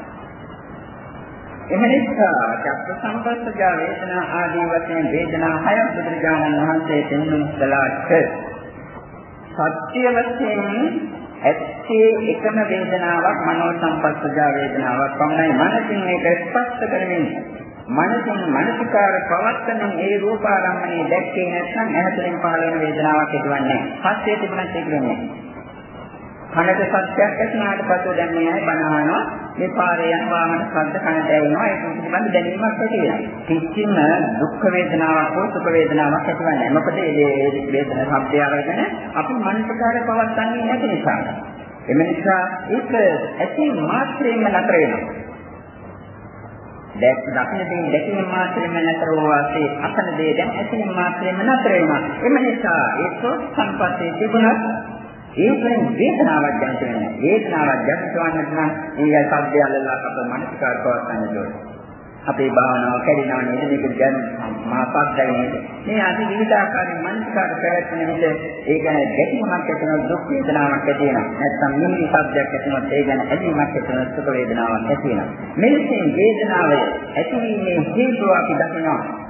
එම නිසා චක්ක සම්පස්සජා වේදනා ආදී වශයෙන් වේදනා හයක් බුදුරජාණන් වහන්සේ පෙන්වන කලාට සත්‍ය වශයෙන් ඇත්තේ එකම වේදනාවක් මනෝ සම්පස්සජා වේදනාවක් පමණයි මනසින් මේක ස්පර්ශ කරමින් මනසින් මනසිකාර පවත්තන ඒ රූපාරම්මණය දැක්කේ නැත්නම් ඇහැතෙන් පහළ වෙන වේදනාවක් ඇතිවන්නේ නැහැ. පස්සේ තිබුණත් ඒක නෙමෙයි. කනට සත්‍යයක් ඇසුනාට පස්සේ දැන් මේ අය බණ අහනවා මේ පාරේ යන වාහන ශබ්ද කනට ඇහෙනවා. ඒක පිළිබඳ දැනීමක් ඇති වෙනවා. කිසිම දුක් වේදනාවක් හෝ සුඛ වේදනාවක් ඇතිවන්නේ නැහැ. මොකද මේ වේදනා ශබ්දය අරගෙන අපි මනසකාර පවත්න්නේ නැති නිසා. එම නිසා ඒක ඇති මාත්‍රයෙන්ම නතර වෙනවා. දැක් දකින්නේ දැකීම මාත්‍රෙම නතර වූ වාසේ අසන දේ දැන් ඇසීම මාත්‍රෙම නතර වෙනවා. එම නිසා ඒ සෝත් සම්පස්සේ තිබුණත් ඒකෙන් වේදනාවක් දැනෙන්න වෙනවා. වේදනාවක් දැනෙන්නට නම් ඒ සද්දය අල්ලලා අප මනසකාර පවත්වන්න ඕනේ. අපේ භාවනාව කැඩෙනවා නේද? මේක දැන් මාපක් දැනෙන්නේ. මේ අති විවිධ ආකාරයෙන් මනසකාර පැවැත්වෙන විට ඒ ගැන ගැටීමක් ඇති වෙන දුක් වේදනාවක් ඇති වෙනවා. නැත්නම් නිමිති සද්දයක් ඇති වෙනත් ඒ ගැන ඇලීමක් ඇති වෙන සුඛ වේදනාවක් ඇති වෙනවා. මෙලෙසින් වේදනාව ඇතිවීමේ හේතුව අපි දකිනවා.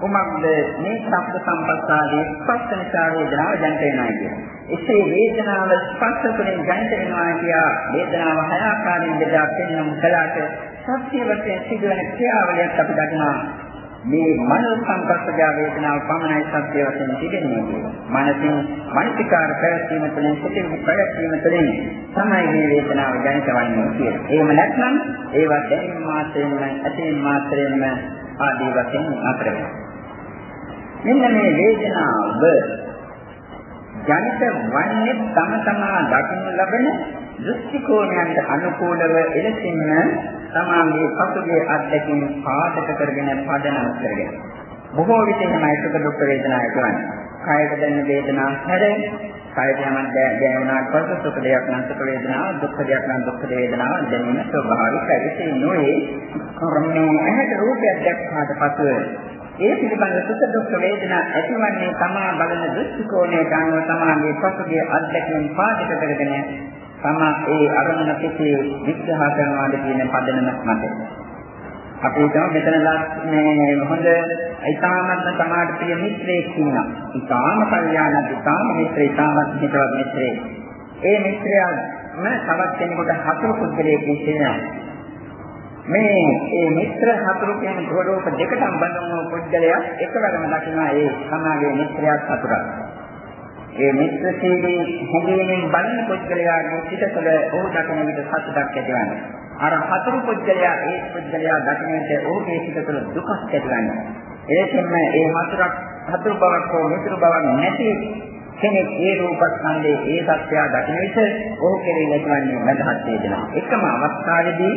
කුමක්ද මේ ශබ්ද සම්පස්සාවේ ස්පර්ශ නිසා වේදනාව ජනිත වෙනවා කියන්නේ. එසේ වේදනාව ස්පර්ශ තුළින් ජනිත වෙනවා කියා වේදනාව හය ආකාරයෙන් බෙදා පෙන්වමු කලකට සත්‍ය වශයෙන් සිදුවන ක්‍රියාවලියක් අපි දකිනවා. මේ මනෝ සංකප්පජ වේදනාව පමණයි සත්‍ය වශයෙන් තිබෙන්නේ කියලා. මනසින් මානසිකාර පැවැත්වීම තුළින් සිටින පැවැත්වීම තුළින් තමයි මේ වේදනාව ජනිත වන්නේ කියලා. එහෙම නැත්නම් ඒවා දැනීම මාත්‍රයෙන්ම ඇතීම මාත්‍රයෙන්ම ආදී වශයෙන් අතර වෙනවා. මෙන්න මේ වේදනාව ජනිත වන්නේ තම තමා දකින්න ලබන දෘෂ්ටි කෝණයන්ට අනුකූලව එලෙසින්ම තමාගේ පසුගිය අත්දැකීම් පාදක කරගෙන පදනම් කරගෙන බොහෝ විට එහෙමයි සුඛ දුක් වේදනා කරන්නේ. කායක දැනෙන වේදනා හැර කායයට යමක් දැනෙනාට පස්සේ සුඛ දෙයක් නම් සුඛ වේදනාව දුක්ඛ දෙයක් නම් දුක්ඛ වේදනාව දැනෙන ස්වභාවිකයි. ඒ නෝයේ කර්මයේ ඇහැට රූපයක් දැක්කාට පසු ඒ පිළිබඳ සුඛ දුක් වේදනා ඇතිවන්නේ තමා බලන දෘෂ්ටි කෝණයට අනුව තමාගේ පසුගිය අත්දැකීම් පාදක කරගෙන තමා ඒ අරමුණ පිටේ විග්‍රහ කරනවාද කියන පදනම මත. අපි තම මෙතනලා මේ හොඳ ඊටාමත්ම සමාජ ප්‍රිය මිත්‍රයෙක් වුණා. ඊටාම කල්යාණ ඊටාම මිත්‍රය ඊටාමත් හිතවත් මිත්‍රයෙක්. ඒ මිත්‍රයාම තවත් කෙනෙකුට හතුරු පුද්ගලයෙක් කියනවා. මේ මේ මිත්‍ර හතුරු කියන ගෝලෝක දෙකටම බඳුන් වූ පුද්ගලයා එකවරම දකිනවා ඒ සමාගයේ මිත්‍රයාත් හතුරා. ඒ මිත්‍ර සීලී හැඟීමෙන් බලන පුද්ගලයාගේ සිත තුළ ඔහු දකින විට සතුටක් ඇතිවන්නේ. අර හතුරු පුද්ගලයා ඒ පුද්ගලයා දකින විට ඔහුගේ සිත තුළ දුකක් ඇතිවන්නේ. ඒකෙන්ම ඒ හතුරක් හතුරු බවක් හෝ මිත්‍ර බවක් නැති කෙනෙක් ඒ රූපස්කන්ධයේ ඒ සත්‍යය දකින විට ඔහු කෙරෙහි ඇතිවන්නේ මදහත් වේදනා. එකම අවස්ථාවේදී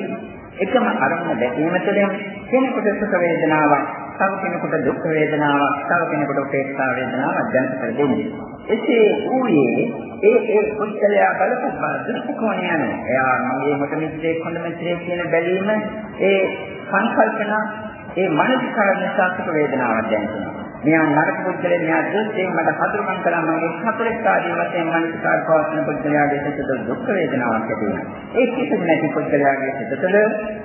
එකම අරමුණ දැකීම තුළින් කෙනෙකුට සුඛ වේදනාවක්, තව කෙනෙකුට දුක් වේදනාවක්, තව කෙනෙකුට උපේක්ෂා වේදනාවක් දැනෙන්න කර දෙන්නේ. එසේ ඌයේ ඒ ඒ පුද්ගලයා බලපු දෘෂ්ටි කෝණය යනවා. එයා මගේ මොකද මිත්‍රයෙක් හොඳ මිත්‍රයෙක් කියන බැලීම ඒ සංකල්පන ඒ මානසික නිසා සුඛ වේදනාවක් දැනෙනවා. මෙයා නරක පුද්ගලෙන් මෙයා දුක්යෙන් මට හතුරුකම් කළා මගේ හතරක් ආදී වශයෙන් මනසකාර පවත්න පුද්ගලයාගේ සිතට දුක් වේදනාවක් ඇති වෙනවා. ඒ කිසිම නැති පුද්ගලයාගේ සිතට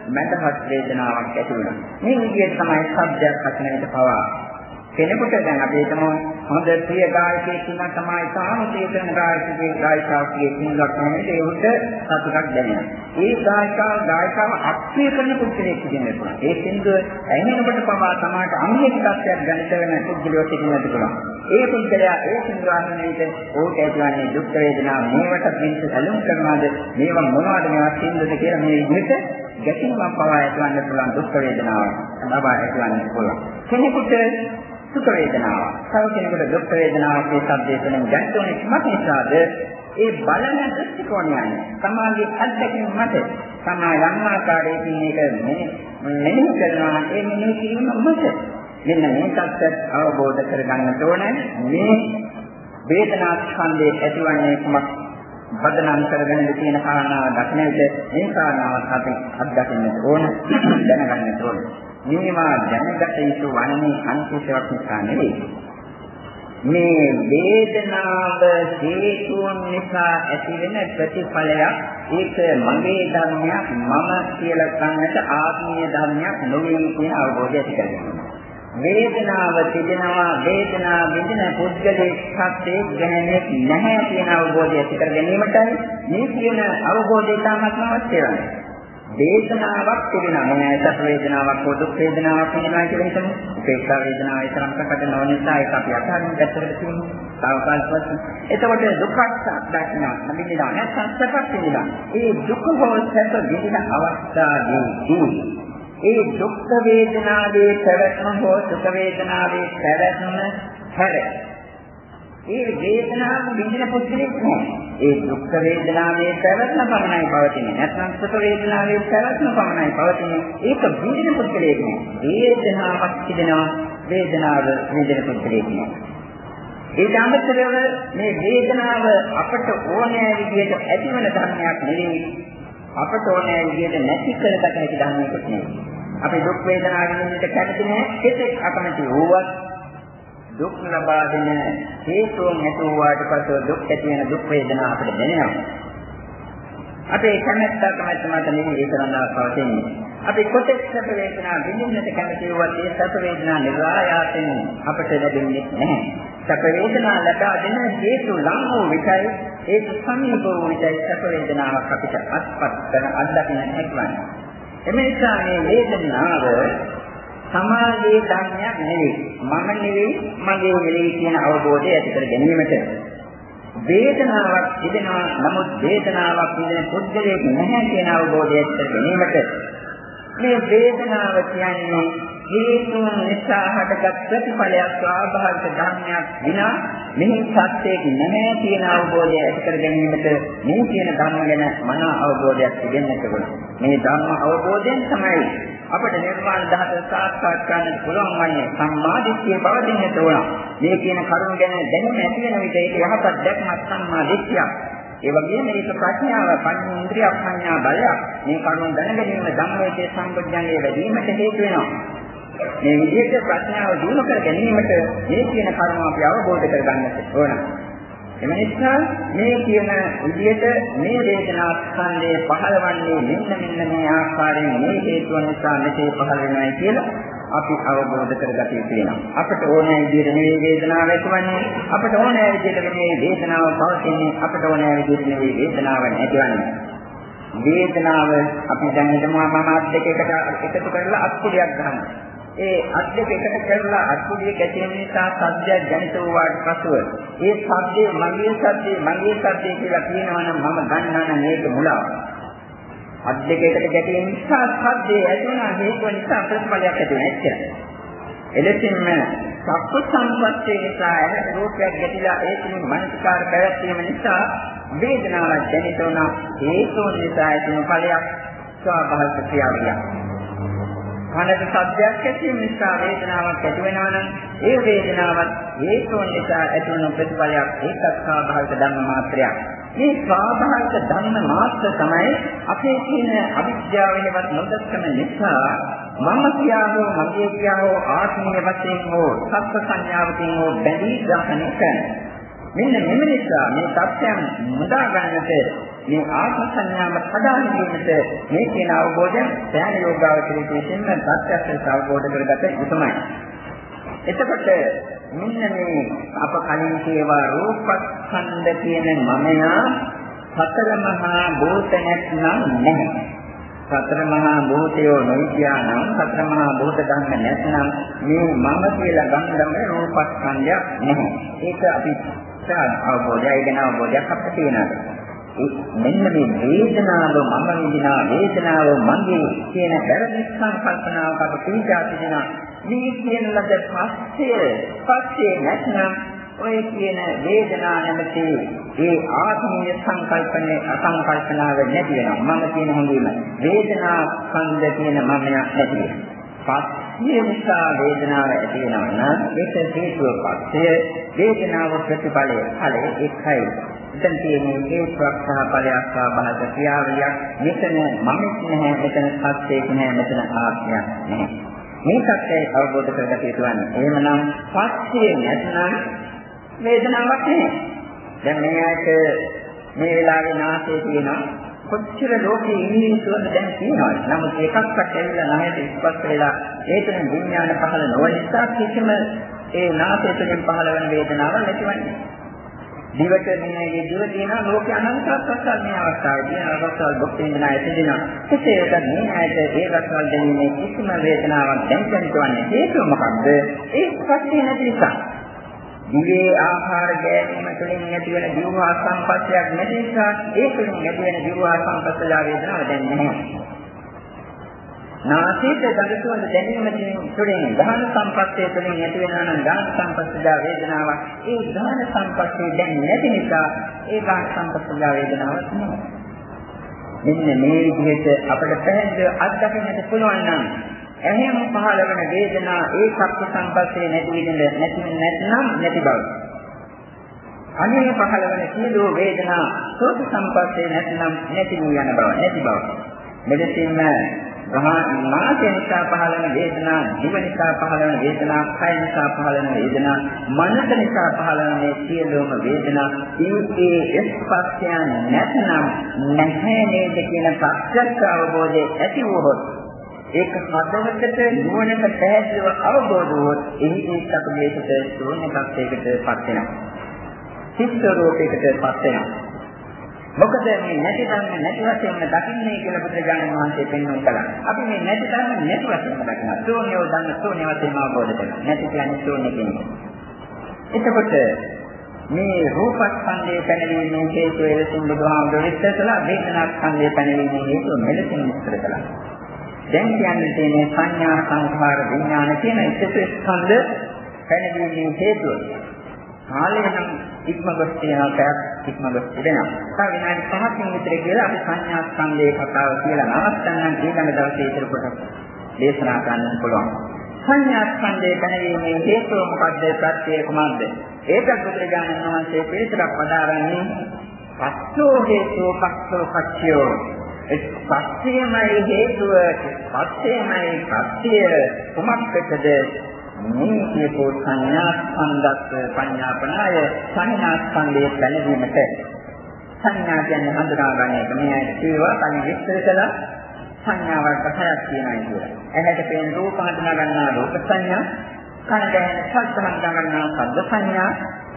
මඳහත් වේදනාවක් ඇති වෙනවා. මේ විදිහට තමයි සබ්දයක් අසන විට පවා කෙනෙකුට දැන් අපි හිතමු හොඳ ප්‍රිය ගායකයෙක් ඉන්නා තමයි තාම තේතන ගායකයෙක් ගායිකාවකගේ කින්නක් තමයි ඒ උට සතුටක් දැනෙනවා. ඒ ගායිකාව ගායිකාව අක්ෂය කරන පුද්ගලයෙක් ඉඳිනවා. ඒ සින්දුව ඇහෙනකොට පවා තමාට අංගික තත්ත්වයක් දැනිට වෙන පුද්ගලයෙක් ඉඳින්නත් පුළුවන්. ඒ පුද්ගලයා ඒ සින්දුව අහන විට ඕක ඇතිවන්නේ දුක් වේදනා මේවට මිනිස්සු සැලුම් කරනවාද මේවා මොනවද මේවා සින්දුවද කියලා මේ විදිහට ගැටීමක් පවා ඇතිවන්න පුළුවන් දුක් වේදනාවක්. ලබා ඇතිවන්න පුළුවන්. කෙනෙකුට සුඛ වේදනාවක්. තව කෙනෙකුට දුක් වේදනාවක් මේ සබ්දේ තුළින් දැක්වෙන කිමක් නිසාද? ඒ බලන දෘෂ්ටි කෝණයයි. සමාගයේ අත්දැකීම් මත තමා යම් ආකාරයකින් මේක මෙහෙම කරනවා ඒ මෙහෙම කිරීම මත මෙන්න මේ தත්ත්වය අවබෝධ කරගන්න ඕනේ. මේ වේදනා ස්කන්ධයේ ඇතිවන්නේ කුමක් බදනම් කරගෙන තියෙන කාරණාව දක්න විට මේ කාරණාවත් අපි අත්දකින්න ඕන දැනගන්න ඕන. මේවා දැනගත යුතු වන්නේ අන්තිශයක් නිසා නෙවෙයි. මේ වේදනාව හේතුන් නිසා ඇතිවෙන ප්‍රතිඵලයක් ඒක මගේ ධර්මයක් මම කියලා ගන්නට ආත්මීය ධර්මයක් නෙවෙයි කියන අවබෝධය ඇති කරගන්නවා. වේදනාව තිබෙනවා වේදනාව විඳින පුද්ගලයේ සත්‍යයේ ගැනීමක් නැහැ කියන අවබෝධය ඇති කර ගැනීමටයි මේ කියන අවබෝධය තමත්ම අවශ්‍ය වෙන්නේ. වේදනාවක් තිබෙනවා නෑ සැප වේදනාවක් හෝ දුක් වේදනාවක් වෙනවා කියලා හිතමු. උපේක්ෂා වේදනාව ඒ තරම් ප්‍රකට නොවන නිසා ඒක අපි අත්හරින්න ඇත්තට තියෙන්නේ. తాවකාලික වශයෙන්. එතකොට දුකක් දක්නවා. නැමිනවා නැත්නම් සැපක් වෙනවා. ඒ දුක හෝ සැප විඳින අවස්ථාවේදී ඒ දුක් වේදනාවේ පැවැත්ම හෝ සුඛ වේදනාවේ පැවැත්ම හැර ඒ වේදනාව විඳින පුද්ගලෙක් නෑ. ඒ දුක් වේදනාවේ පැවැත්ම පමණයි පවතින්නේ. නැත්නම් සුඛ වේදනාවේ පැවැත්ම පමණයි පවතින්නේ. ඒක විඳින පුද්ගලෙක් නෑ. වේදනාවක් තිබෙනවා වේදනාව විඳින පුද්ගලෙක් නෑ. ඒ අමතරව මේ වේදනාව අපට ඕනෑ විදිහට ඇතිවන ධර්මයක් නෙවෙයි. අපට ඕනෑ විදිහට නැති කරගත හැකි ධර්මයක් නෙවෙයි. අපි දුක් වේදනාව විඳින්නට කැමති නැහැ. කෙසෙක් අකමැති වුවත් දුක් ලබා දෙන හේතුන් නැති වූාට පස්ව දුක් ඇති වෙන දුක් වේදනා අපිට දැනෙනවා. අපේ කැමැත්ත කැමැත්ත මත නෙවෙයි ඒ තරම් පවතින්නේ. අපි කොටෙක් සැප වේදනා විඳින්නට කැමති වුවත් ඒ සැප වේදනා නිරායාසයෙන් අපට ලැබෙන්නේ නැහැ. සැප වේදනා ලබා දෙන හේතු ලං වූ විටයි ඒ සමීප වූ විටයි සැප වේදනාවක් අපිට අත්පත් කරන අත්දකින්න හැකිවන්නේ. එමෙන්න මේ වේදනාව සමාජයේ ධර්මයක් නෙවෙයි. මම නෙවෙයි, මගේ නෙවෙයි කියන අවබෝධය ඇති කර ගැනීමට වේදනාවක් තිබෙනවා නමුත් වේදනාවක් විඳින පුද්ගලයෙක් නැහැ කියන අවබෝධය ඇති කර ගැනීමට මේ වේදනාව කියන්නේ හේතුන් නිසා හටගත් ප්‍රතිඵලයක් ස්වාභාවික ධර්මයක් විනා මෙහි සත්‍යයක් නැහැ කියන අවබෝධය ඇති කර ගැනීමට මේ කියන ධර්ම ගැන මන අවබෝධයක් තිබෙන්නට ඕන. මේ ධර්ම අවබෝධයෙන් තමයි අපට නිර්වාණ ධාතුව සාක්ෂාත් කරගන්න පුළුවන් වන්නේ සම්මාදිට්ඨිය පවතින්නට ඕන. මේ කියන කරුණ ගැන දැනුම ඇති වෙන විට ඒක යහපත් දැක්මක් සම්මාදිට්ඨියක්. ඒ වගේම මේක ප්‍රඥාව පඤ්චේන්ද්‍රිය ප්‍රඥා බලයක්. මේ කරුණ දැනගැනීම ධම්මයේ සම්බුද්ධංගයේ වැඩිවීමට හේතු වෙනවා. මේ විදිහට ප්‍රඥාව දිනු කර ගැනීමට මේ කියන කරුණ අපි අවබෝධ කරගන්නට ඕන. එම නිසා මේ කියන විදිහට මේ වේදනා ස්කන්ධය පහළවන්නේ මෙන්න මෙන්න මේ ආකාරයෙන් මේ හේතුව නිසා මෙසේ පහළ වෙනවායි කියලා අපි අවබෝධ කරගත යුතු වෙනවා. අපට ඕනෑ විදිහට මේ වේදනාව ඇතිවන්නේ අපට ඕනෑ විදිහට මේ වේදනාව පවතින්නේ අපට ඕනෑ විදිහට මේ වේදනාව නැතිවන්නේ. වේදනාව අපි දැන් හිතමු මම අත් දෙක එකට එකතු කරලා අත්පුඩියක් ගන්නවා. ඒ අත් දෙක එකට කරලා අත්පුඩිය ගැටීම නිසා සද්දයක් ජනිත වූාට පසුව ඒ සද්දේ මගේ සද්දේ මගේ සද්දේ කියලා කියනවා නම් මම ගන්නා නම් මේක මුලාවක්. අත් දෙක එකට ගැටීම නිසා සද්දේ ඇතිවන හේතුව නිසා ප්‍රතිඵලයක් ඇති වෙන්නේ එලෙසින්ම සක්ක සම්පත්තේ නිසා ඇහැට රූපයක් ගැටිලා ඒ තුලින් මනසකාර පැවැත්වීම නිසා වේදනාවක් දැනිට උන හේතුන් නිසා ඇතිවන ඵලයක් ස්වාභාවික ක්‍රියාවලියක්. කනට ශබ්දයක් ඇති නිසා වේදනාවක් ඇති වෙනවා නම් ඒ වේදනාවත් හේතුන් නිසා ඇතිවන ප්‍රතිඵලයක් ඒකත් ස්වාභාවික ධර්ම මාත්‍රයක්. මේ ස්වාභාවික ධර්ම මාත්‍ර තමයි අපේ තියෙන අවිද්‍යාවෙන්වත් නොදක්කම නිසා මම කියාවෝ මගේ කියාවෝ ආත්මීය වශයෙන් හෝ සත්‍ය සංඥාවකින් හෝ බැඳී ගන්න කරන්නේ. මෙන්න මෙම නිසා මේ தත්යන් මුදා ගන්නට මේ ආත්ම සංඥාව හදාගන්නට මේ කියන අවබෝධයෙන් සෑම යෝගාවචරයේ විශේෂයෙන්ම தත්යත් අවබෝධ කරගත යුතුමයි. එතකොට මෙන්න මේ අප කලින් කියවා රූපස්කන්ධ කියන මමයා සතර මහා භූත නැත්නම් නැහැ. සතර මහා භූතයෝ නොවිද්‍යා නම් සතර මහා භූත ධර්ම නැත්නම් මේ මම කියලා ගන්නම රූපස්කන්ධයක් නැහැ. ඒක අපි අවබෝධය ගැන අවබෝධයක් අපිට තියෙනවා. මෙන්න මේ වේදනාව මම විඳිනා වේදනාව මගේ කියන වැරදි සංකල්පනාවක් අප පිළිචා තිබෙනවා. මේ කියන ලද පස්ය පස්සේ නැත්නම් ඔය කියන වේදනා නැමැති ඒ ආත්මීය සංකල්පනේ අසංකල්පනාව නැති වෙනවා. මම කියන හැඟීම වේදනා ස්කන්ධ කියන මමයක් නැති වෙනවා. පස්ය නිසා වේදනාව ඇති වෙනවා නම් ඒක හේතුව පස්ය වේදනාව ප්‍රතිඵලය ඵලය එකයි. එතන තියෙන්නේ හේතුවක් සහ ඵලයක් සහ බාහිර ක්‍රියාවලියක්. මෙතන මමෙක් නැහැ, මෙතන සත්‍යයක් නැහැ, මෙතන ආත්මයක් නැහැ. මේ සත්‍යය අවබෝධ කරගත යුතු වන්නේ. එහෙමනම් පස්සේ නැත්නම් වේදනාවක් නැහැ. දැන් මේ ඇයිට මේ වෙලාවේ නාසයේ තියෙනවා කොච්චර ලෝකේ ඉංග්‍රීසි වල දැන් තියෙනවද? නමුත් එකක්වත් ඇවිල්ලා නැහැ ඉස්පස් වෙලා ඒතන විඥාන පහළ නොවන නිසා කිසිම ඒ නාසය තුළින් පහළ වෙන වේදනාවක් නැතිවන්නේ. දිවට මේ දිව තියෙන ලෝක අනන්ත රසල් මේ අවස්ථාවේදී රසල් දුක් විඳින අය තිබෙනවා. කෙසේද මේ ඇයට ඒ රසල් දැනීමේ කිසිම වේදනාවක් දැනෙන්නේ හේතුව මොකක්ද? ඒ ස්පර්ශය නැති නිසා. දිවේ ආහාර ගැනීම තුළින් නැති වෙන ජීවහා සංපස්සයක් නැති නිසා ඒ තුළින් නැති වෙන ජීවහා සංපස්සලා වේදනාව දැනෙන්නේ නැහැ. නාසයට ගඳ සුවඳ දැනීම තුළින් ගාන සම්පස්සේ තුළින් ඇති වෙනා නම් ගාන සම්පස්සජා වේදනාවක්. ඒ ගාන සම්පස්සේ දැන් නැති නිසා ඒ ගාන සම්පස්සජා වේදනාවක් නෙමෙයි. මෙන්න මේ විදිහට අපිට පැහැදිලිව අත්දකින්නට පුළුවන් නම් එහෙම පහළ වෙන වේදනා ඒ සත්‍ය සම්පස්සේ නැති විදිහට නැති නැත්නම් නැති බව. අනේ පහළ වෙන සියලු වේදනා සෝත සම්පස්සේ නැත්නම් නැති යන බව නැති බව. මෙලෙසින්ම මාසය නිසා පහළ වෙන වේදනා, දිව නිසා පහළ වෙන වේදනා, කය නිසා පහළ වෙන වේදනා, මනස නිසා පහළ වෙන මේ සියලුම වේදනා, ඊයේ ස්පර්ශයන් නැත්නම් නැහැ නේද කියන ප්‍රත්‍යක්ෂ අවබෝධය ඇති වුවහොත් ඒක හදවතට නුවණට පැහැදිලිව අවබෝධ වුවොත් එහි සතුටේකට ශූන්‍යකත්වයකට පත් වෙනවා. චිත්ත රූපයකට පත් වෙනවා. මොකද මේ නැති ධර්ම නැති වශයෙන්ම දකින්නේ කියලා බුදුරජාණන් වහන්සේ පෙන්වන කලක්. අපි මේ නැති ධර්ම නැති වශයෙන්ම දකිනවා. ශූන්‍යව දන්න ශූන්‍ය වශයෙන්ම අවබෝධ කරනවා. නැති කියන්නේ ශූන්‍ය කියන්නේ. එතකොට මේ රූපස්කන්ධයේ පැනවීමේ හේතු එලෙසින් බුදුහාමුදුරුවෝ විස්තර කළා. වේදනාස්කන්ධයේ පැනවීමේ හේතු මෙලෙසින් විස්තර කළා. දැන් කියන්නේ තියෙන්නේ සංඥා සංඛාර විඥාන කියන ඉතිසෙ ස්කන්ධ පැනවීමේ හේතුව. කාලය නම් ඉක්මගොස් තියෙනවා පැයක් ඉක්මගොස් වෙනවා. තව විනාඩි 5කින් විතර කියලා අපි සංඥා ස්කන්ධයේ කතාව කියලා නවත්තන්නම් ඊළඟ දවසේ ඉතර කොට දේශනා කරන්න පුළුවන්. සංඥා ස්කන්ධයේ දැනීමේ හේතුව මොකද්ද ප්‍රත්‍යය කුමක්ද? ඒක බුදුරජාණන් වහන්සේ පිළිතුරක් වදාරන්නේ පස්සෝ හේතෝ පස්සෝ පච්චයෝ පස්සයමයි හේතුව පස්සයමයි පත්‍ය කුමක්කටද මේ කියපු සංඥා ස්කන්ධත් පඤ්ඤාපනාය සංඥා ස්කන්ධයේ දැනීමට සංඥා කියන්නේ හඳුනා ගන්න එක. මේ ඇයි කියවා කලින් විස්තර කළා. සංඥාවල් පහක් තියෙනවා කියලා. ඇහැට පේන රූප හඳුනා ගන්නා රූප සංඥා, කනට ඇහෙන ශබ්ද හඳුනා ගන්නා ශබ්ද සංඥා,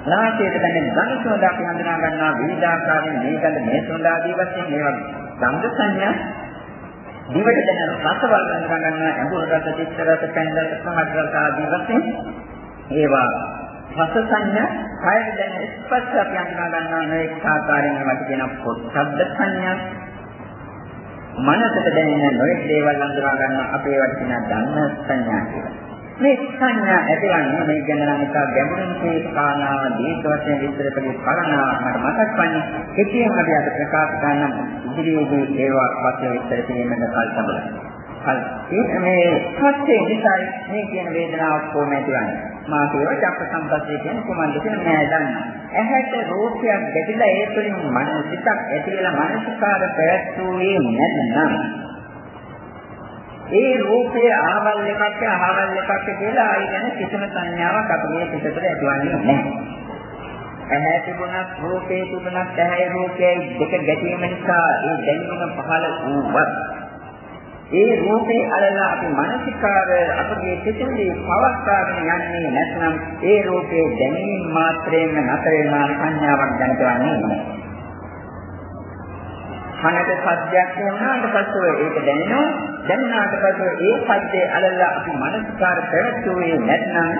නාසයට දැනෙන ගඳ සුවඳ අපි හඳුනා ගන්නා විවිධාකාරයෙන් මේ ගඳ මේ සුවඳ ආදී වශයෙන් මේවා ගන්ධ සංඥා දිවට දැනෙන රසවල ගන්න අඹුර රස, තිත්ත රස, කැඳ රස, සමත් රස ආදී වශයෙන් ඒවා රස සංඥා, කායයට දැනෙන ස්පර්ශ අපි අඳුනා ගන්නවා නොඑක ආකාරයෙන් ඒවට කියන පොත්සබ්ද සංඥා. මනසට දැනෙන නොඑක දේවල් අඳුනා ගන්න අපේ වට කියන ධම්ම සංඥා කියලා. මේ සංඥා ඇතිවන්නේ මේ ගැන නම් එක ගැඹුරින් මේ කාරණාව දීර්ඝ වශයෙන් විස්තර කළේ පරණාවක් මට මතක් වන්නේ කෙටියෙන් අපි අද ප්‍රකාශ කරන ඉදිරියේදී ඒවා වශයෙන් විස්තර කිරීමෙන් කල් සම්බන්ධයි. හරි. මේ සත්‍ය නිසා මේ කියන වේදනාවක් කොහොම ඇතිවන්නේ? මා කියව චක්ක සම්පස්සේ කියන්නේ කොහොමද කියන මම දන්නවා. ඇහැට රෝගයක් ගැටිලා ඒ තුළින් මනසිතක් ඇති වෙලා මානසිකාර පැවැත්වුවේ නැත්නම් ඒ රූපය ආවල් එකක් ආවල් එකක් කියලා ආයි ගැන කිසිම සංඥාවක් අපේ පිටතට ඇතිවන්නේ නැහැ. ඇහැ තිබුණත් රූපේ තිබුණත් ඇහැ රූපයයි දෙක ගැටීම නිසා ඒ දැනීම පහළ වුවත් ඒ රූපේ අරලා අපි මානසිකාර අපගේ සිතිවිලි පවත්වාගෙන යන්නේ නැත්නම් ඒ රූපේ දැනීම මාත්‍රයෙන් නතර වෙනා සංඥාවක් දැනගන්නේ නැහැ. කනට සද්දයක් වුණාට පස්සෙ ඒක දැනෙනවා දැනුණාට පස්සෙ ඒ සද්දේ අලලා අපි මනස්කාර පැවැත්වුවේ නැත්නම්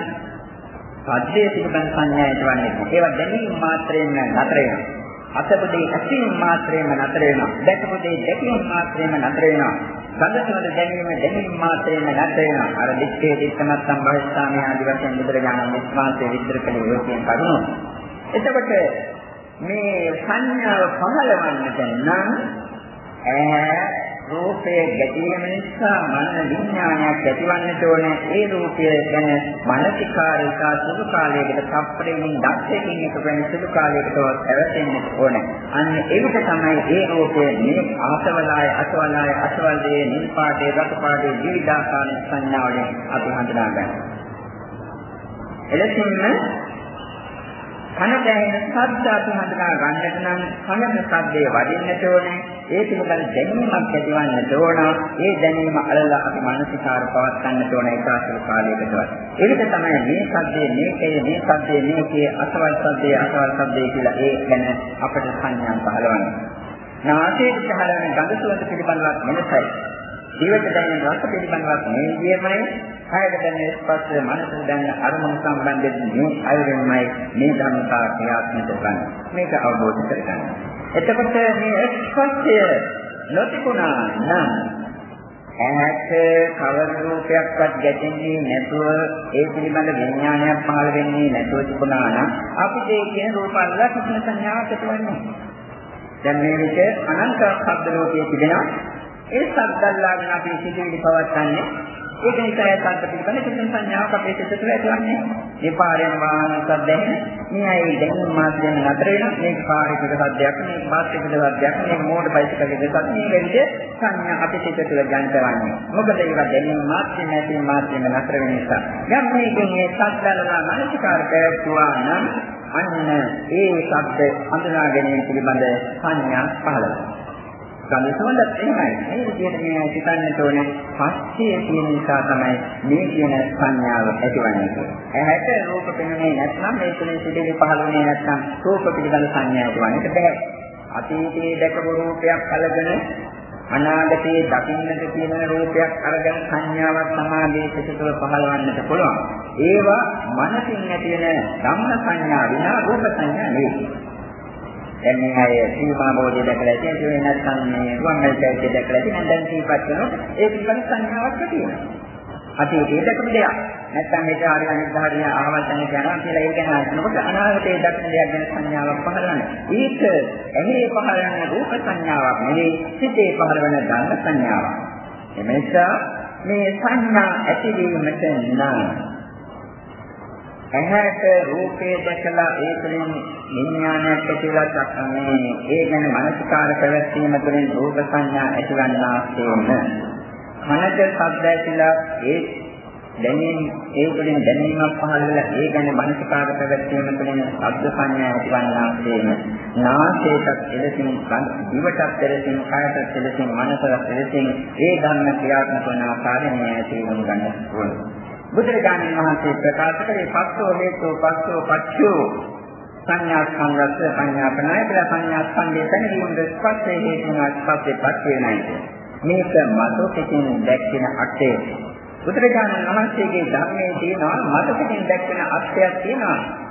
සද්දේ තිබෙන සංඥායට වන්නේ ඒවා දැනීම මාත්‍රයෙන් නතර වෙනවා. අසපදේ ඇසීම මාත්‍රයෙන්ම නතර වෙනවා. දැකපදේ දැකීම මාත්‍රයෙන්ම නතර වෙනවා. සංගතවල දැනීම දැනීම මාත්‍රයෙන්ම නතර වෙනවා. අර දික්කේ දික්කමත් සම්භාවිතාමේ ආදි වශයෙන් බුදුරජාණන් වහන්සේ විස්තර කළේ ඔය කියන කරුණු. එතකොට මේ සංඥාව පහළවන්නට නම් ඈ රූපයේ ගැටීම නිසා මන විඥානයක් ඇතිවන්නට ඕනේ. ඒ රූපය ගැන මානසිකාරික සුදු කාලයකට තප්පරෙකින් දක්ෂයකින් එක වෙන සුදු කාලයකට පැවතෙන්න ඕනේ. අන්න ඒක තමයි ඒ රූපය මේ ආසවලාය අසවලාය අසවලයේ නිල් පාටේ රතු පාටේ විවිධාකාර සංඥාවලින් අපි හඳුනා ගන්නවා එලෙසින්ම කන දැනෙන ශබ්ද අපි හඳුනා ගන්නට නම් කනම ශබ්දයේ වදින්නට ඕනේ. ඒ පිළිබඳ දැනීමක් ඇතිවන්නට ඕන. ඒ දැනීම අලලා අපි මානසිකාර පවත් ගන්නට ඕන ඒකාසල කාලයකටවත්. ඒක තමයි මේ ශබ්දයේ මේකේ මේ ශබ්දයේ මේකේ අසවල් ශබ්දයේ අසවල් ශබ්දයේ කියලා ඒ ගැන අපට සංඥා පහළවන්නේ. නාසයේ පහළ වෙන ගඳ සුවඳ පිළිබඳවත් මෙලෙසයි. ජීවිත දැනෙන රස පිළිබඳවත් මේ විදියමයි කායද දැනෙන ස්පර්ශය මනසට දැනෙන අරමුණු සම්බන්ධයෙන් මේ අයුරින්මයි මේ ධර්මතා ක්‍රියාත්මක කරන්නේ. මේක අවබෝධ කරගන්න. එතකොට මේ ස්පර්ශය නොතිබුණා නම් ඇහැට කවර රූපයක්වත් ගැටෙන්නේ නැතුව ඒ පිළිබඳ විඥානයක් පහළ වෙන්නේ නැතුව තිබුණා නම් අපිට ඒ කියන රූප අල්ලා කිසිම සංඥාවක් ඇතිවන්නේ දැන් මේ විට අනන්ත ශබ්ද ලෝකයේ තිබෙනවා ඒ ශබ්දල්ලාගෙන අපි සිදුවිලි පවත්න්නේ ඒක නිසා ඒ සත්‍ය පිළිබඳ කිසිම සංඥාවක් අපේ සිත තුළ ඇතිවන්නේ මේ පාරයන් වාහන සද්දයෙන් මේ අය දැනුම් මාත්‍රයෙන් නතර වෙන මේ පාරික සද්දයක් මේ මාත්‍රික සද්දයක් මේ මෝටර් බයිසිකල් එකේ සද්ද මේ විදිහට සංඥා අපේ සිත තුළ ජනිතවන්නේ මොකද ඒක දැනුම් මාත්‍රයෙන් නැති මාත්‍රයෙන් නතර වෙන නිසා. දැන් මේකෙන් මේ සද්දලලා මානසිකාර පැවැත්වුවා නම් අන්න ඒ ශබ්ද හඳුනා ගැනීම පිළිබඳ සංඥා පහළ වෙනවා. ගඳ සුවඳත් එහෙමයි. මේ විදිහට මේ හිතන්නට ඕනේ පස්සේ තියෙන නිසා තමයි මේ කියන සංඥාව ඇතිවන්නේ. ඇහැට රූප පෙනෙන්නේ නැත්නම් මේ තුනේ සිදුවේ පහළ වෙන්නේ නැත්නම් රූප පිළිබඳ සංඥා ඇතිවන්නට බෑ. අතීතයේ දැකපු රූපයක් අලගෙන අනාගතයේ දකින්නට තියෙන රූපයක් අරගෙන සංඥාවක් සමාධියේ සිට තුළ පහළවන්නට පුළුවන්. ඒවා මනසින් ඇති වෙන ධම්ම සංඥා විනා රූප සංඥා නෙවෙයි. දැන් මේ අය සීමා බෝධිය දැකලා තියෙන ඒ නැත්නම් මේ රුවන්වැලිකයි දැකලා තියෙන දැන් සීපත් කරනවා ඒ පිළිබඳ සංඥාවක් තියෙනවා. අතීතයේ දැකපු දෙයක්. නැත්නම් මේක හරිය අනිත් හරිය අහවල් තැනක යනවා කියලා ඒක ගැන හිතනකොට අනාගතයේ දක්න දෙයක් ගැන සංඥාවක් පහළ වෙනවා. ඒක ඇහි පහළ වෙන රූප සංඥාවක් නෙවෙයි සිතේ පහළ වෙන ධර්ම සංඥාවක්. එමෙසා මේ සංඥා ඇතිවීමට නම් ඇහැට රූපේ දැකලා ඒ තුළින් විඥානයක් ඇතිවලා චක්‍රමේ ඒ ගැන මනසිකාර පැවැත්වීම තුළින් රූප සංඥා ඇතිවන්නාසේම මනස ශබ්ද ඇතිලා ඒ දැනීම ඒ තුළින් දැනීමක් පහළ වෙලා ඒ ගැන මනසිකාර පැවැත්වීම තුළින් ශබ්ද සංඥා ඇතිවන්නාසේම නාසයටත් එලෙසින් දිවටත් එලෙසින් කායටත් එලෙසින් මනසටත් එලෙසින් ඒ ධර්ම ක්‍රියාත්මක වන ආකාරය මේ ඇති වුණ ගන්න ඕනේ. බුදුරජාණන් වහන්සේ ප්‍රකාශ කළේ පස්සෝ හේතෝ පස්සෝ පච්චෝ. සංඥා සංගත සංඥාපනය කියලා සංඥා සංගේ තනියුම් ස්පස්සේ හේතුනා ස්පස්සේ පච්චේ නැයි මේක මතකකින් දැක්වෙන අටේ බුදුරජාණන් වහන්සේගේ ධර්මයේ තියෙනවා මතකකින් දැක්වෙන අර්ථයක් තියෙනවා.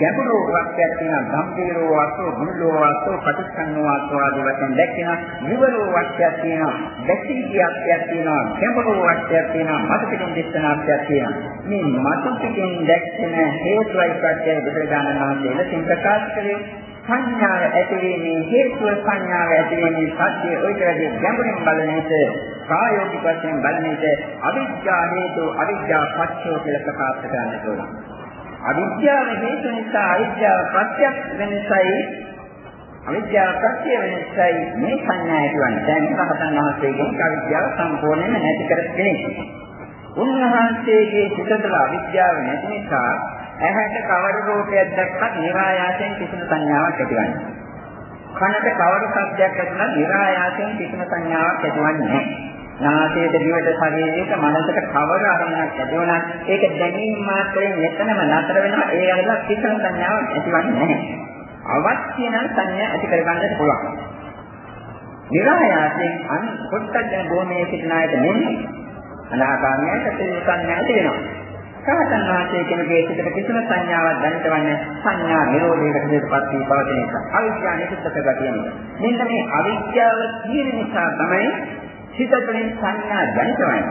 ගැඹුරු වාක්‍යයක් තියෙනවා. ගම්භීරෝ වාක්‍යෝ මුල්ලෝ වාක්‍යෝ පටිච්චසමුප්පාදෝ වාක්‍යෝ ආදී වශයෙන් දැක්කෙනවා විවරෝ වාක්‍යයක් තියෙනවා. දැක්කී අර්ථයක් තියෙනවා. ගැඹුරු වාක්‍යයක් තියෙනවා. මත පිටින් දෙස්සන අර්ථයක් තියෙනවා. මේ මත පිටින් දැක්කෙන හේතුවයි ප්‍රත්‍යය බුදුරජාණන් වහන්සේ ලෙසින් ප්‍රකාශ කළේ සංඥාව ඇතිවීමේ හේතුව සංඥාව ඇතිවීමේ සත්‍ය ඔයිතරදී ගැඹුරින් බලන විට ප්‍රායෝගික වශයෙන් බලන විට අවිද්‍යා හේතු අවිද්‍යා පත්‍යෝ කියලා ප්‍රකාශ කරන්න ඕන. අවිද්‍යාව හේතු නිසා අවිද්‍යාව ප්‍රත්‍යක් වෙන නිසායි අවිද්‍යාව ප්‍රත්‍ය වෙන නිසායි මේ සංඥා ඇතිවන්නේ. දැන් රහතන් වහන්සේගෙන් අවිද්‍යාව සම්පූර්ණයෙන්ම නැති කර දෙන්නේ. උන්වහන්සේගේ සිතතල අවිද්‍යාව නැති නිසා ඇහැට කවර රූපයක් දැක්කත් નિરાයාසයෙන් කිසිම සංඥාවක් ඇතිවන්නේ නැහැ. කනට කවර ශබ්දයක් ඇතුණත් નિરાයාසයෙන් කිසිම සංඥාවක් ඇතිවන්නේ නැහැ. නාසයට දිවට ශරීරයට මනසට කවර අරමුණක් ඇති වුණත් ඒක දැනීම මාත්‍රයෙන් මෙතනම නතර වෙනවා ඒ අරලා කිසිම සංඥාවක් ඇතිවන්නේ නැහැ. අවශ්‍ය නම් සංඥා ඇති කරගන්නත් පුළුවන්. නිරායාසයෙන් අන් කොට්ටජන භූමියේ සිටින අයට නෙමෙයි. අනාගාමයට සිල් සංඥා ඇති වෙනවා. සාතන් වාසයේ කෙනෙකුගේ සිතට කිසිම සංඥාවක් දැනෙතවන්නේ සංඥා නිරෝධයකට හේතුපත් වී පවතින නිසා. අවිද්‍යාව නිකුත් කරගතියන්නේ. මෙන්න මේ අවිද්‍යාව තියෙන නිසා තමයි සිත තුළින් සංඥා ජනිතවන්නේ.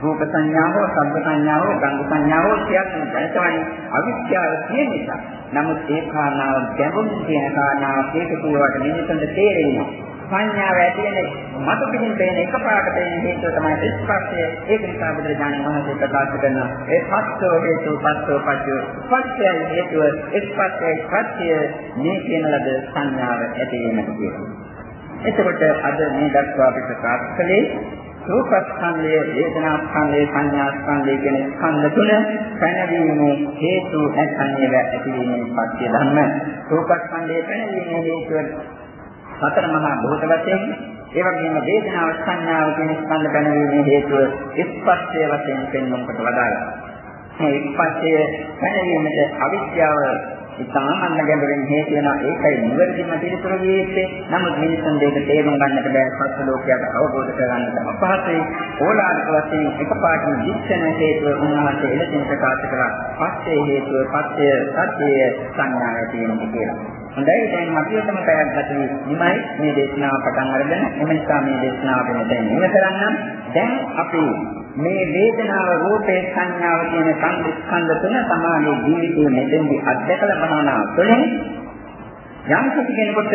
රූප සංඥාව, සබ්බ සංඥාව, ගන්ධ සංඥාව කියන ජනිතවන්නේ අවිද්‍යාව තියෙන නිසා. නමුත් ඒ කාරණාව ගැඹුරින් කියන කාරණාව ඒක කියවට මිනිසුන්ට තේරෙන්නේ සංඥාව ඇති වෙන මතු පිටින් පේන එකපාරට පේන හේතුව තමයි ස්පර්ශය. ඒක නිසා බුදුරජාණන් වහන්සේ ප්‍රකාශ කරන ඒ පස්සෝ හේතු පස්සෝ පච්චය. පස්සය හේතුව ස්පර්ශය පච්චය මේ කියන ලද සංඥාව ඇති වෙනට කියනවා. එතකොට අද මේ දක්වා අපි ප්‍රකාශ කළේ රූපස්කන්ධය, වේදනාස්කන්ධය, සංඥාස්කන්ධය කියන ස්කන්ධ තුන පැනවීමේ හේතු නැත්නම් ඒවා ඇතිවීමේ පත්‍ය ධර්ම. රූපස්කන්ධයේ පැනවීමේ හේතුව සතර මහා භූත වශයෙන් ඒ වගේම වේදනාව සංඥාව කියන ස්කන්ධ පැනවීමේ හේතුව ස්පර්ශය වශයෙන් පෙන්වන්නට වදාළා. මේ ස්පර්ශය පැනවීමට අවිද්‍යාව ඉතාමත් ගැඹුරින් හේතු වෙනවා. ඒකයි නිවැරදිම පිළිතුර දීත්තේ නමුත් මිනිසුන් දෙක තේරුම් ගන්නට බෑ. සත්‍ය ලෝකයට අවබෝධ කරගන්නට අපහසුයි. ඕලාරික වශයෙන් එකපාරටම දික්ෂණ හේතුව උන්වහන්සේ එලෙසින් ප්‍රකාශ කළා පස්සේ හේතුව පස්සේ සත්‍යය සංඥාව තියෙනවා කියලා. හොඳයි. දැන් අපිටම පැයක් ගත නිමයි. මේ දේශනාව පටන් අරගෙන එම නිසා මේ දේශනාව මෙතන ඉවර කරන්නම්. දැන් අපි මේ වේදනාව රූපේ සංඥාව කියන සංස්කන්ධ තුන සමානයේ ජීවිතයේ මෙතෙන්දි අත්දැකලා භාවනාව තුළින් යම් කිසි කෙනෙකුට